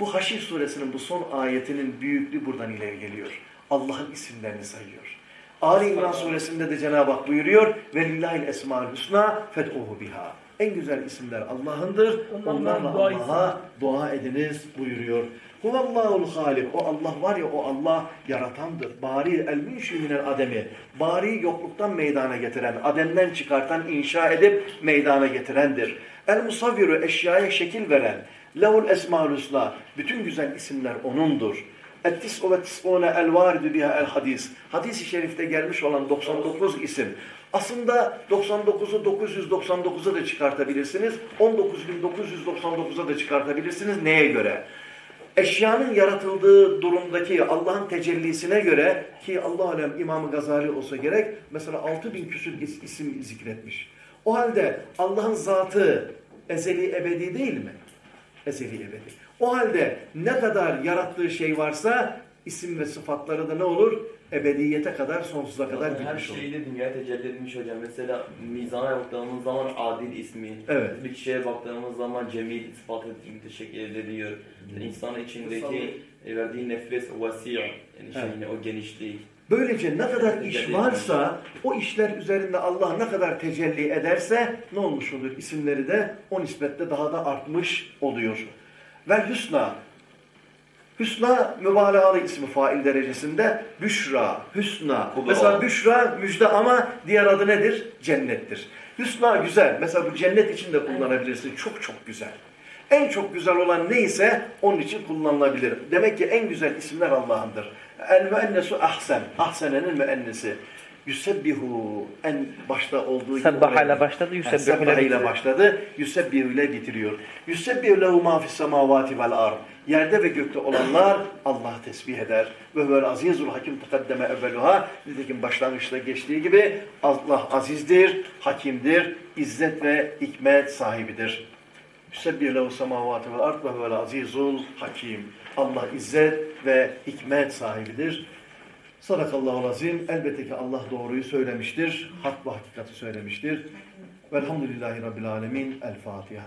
Bu Haşir suresinin bu son ayetinin büyüklüğü buradan ileri geliyor. Allah'ın isimlerini sayıyor. Ali İmran suresinde de Cenab-ı Hak buyuruyor. Velillahil esmaül husna fed'uhu biha. En güzel isimler Allah'ındır. Onlarla Allah'a dua ediniz buyuruyor. Huvallahul halik. O Allah var ya o Allah yaratandır. Bari el münşi minel ademi. Bari yokluktan meydana getiren, ademden çıkartan, inşa edip meydana getirendir. El musavviru eşyaya şekil veren. Lehul esmaül husna. Bütün güzel isimler O'nundur. Et-tis'u ve tis'une el varidu biha el hadis. Hadis-i şerifte gelmiş olan 99 isim. Aslında 99'u 999'a da çıkartabilirsiniz. 19.999'a da çıkartabilirsiniz. Neye göre? Eşyanın yaratıldığı durumdaki Allah'ın tecellisine göre ki Allah alem İmam Gazali olsa gerek mesela 6000 küsur is- isim zikretmiş. O halde Allah'ın zatı ezeli ebedi değil mi? Ezeli ebedi. O halde ne kadar yarattığı şey varsa isim ve sıfatları da ne olur? Ebediyete kadar, sonsuza kadar Her bitmiş olur. şeyde dünyaya tecelli edilmiş hocam. Mesela mizana baktığımız zaman adil ismi. Evet. Bir kişiye baktığımız zaman cemil sıfatı teşekkür ediliyor. İnsanın içindeki e, verdiği nefes vasi' yani şey Evet. yine o genişlik. Böylece ne kadar iş varsa o işler üzerinde Allah ne kadar tecelli ederse ne olmuş olur? İsimleri de o nispetle daha da artmış oluyor. Ve hüsna. Hüsna mübalağalı ismi fail derecesinde büşra, hüsna. Kubra. Mesela büşra müjde ama diğer adı nedir? Cennettir. Hüsna güzel. Mesela bu cennet için de kullanabilirsin. Çok çok güzel. En çok güzel olan neyse onun için kullanılabilir. Demek ki en güzel isimler Allah'ındır. El müennesu ahsen. Ahsenenin müennesi. Yusebbihu en başta olduğu gibi. Sebbaha ile başladı, yusebbihu ile başladı. Yusebbihu ile bitiriyor. Yusebbihu lehu ma fis semavati vel ard. Yerde ve gökte olanlar Allah tesbih eder. Ve böyle azizul hakim tekaddeme evveluha. Nitekim başlangıçta geçtiği gibi Allah azizdir, hakimdir, izzet ve hikmet sahibidir. Yusebbihu lehu semavati vel ard ve böyle azizul hakim. Allah izzet ve hikmet sahibidir. Sadakallahu azim. Elbette ki Allah doğruyu söylemiştir. Hak ve hakikati söylemiştir. Velhamdülillahi Rabbil alemin. El Fatiha.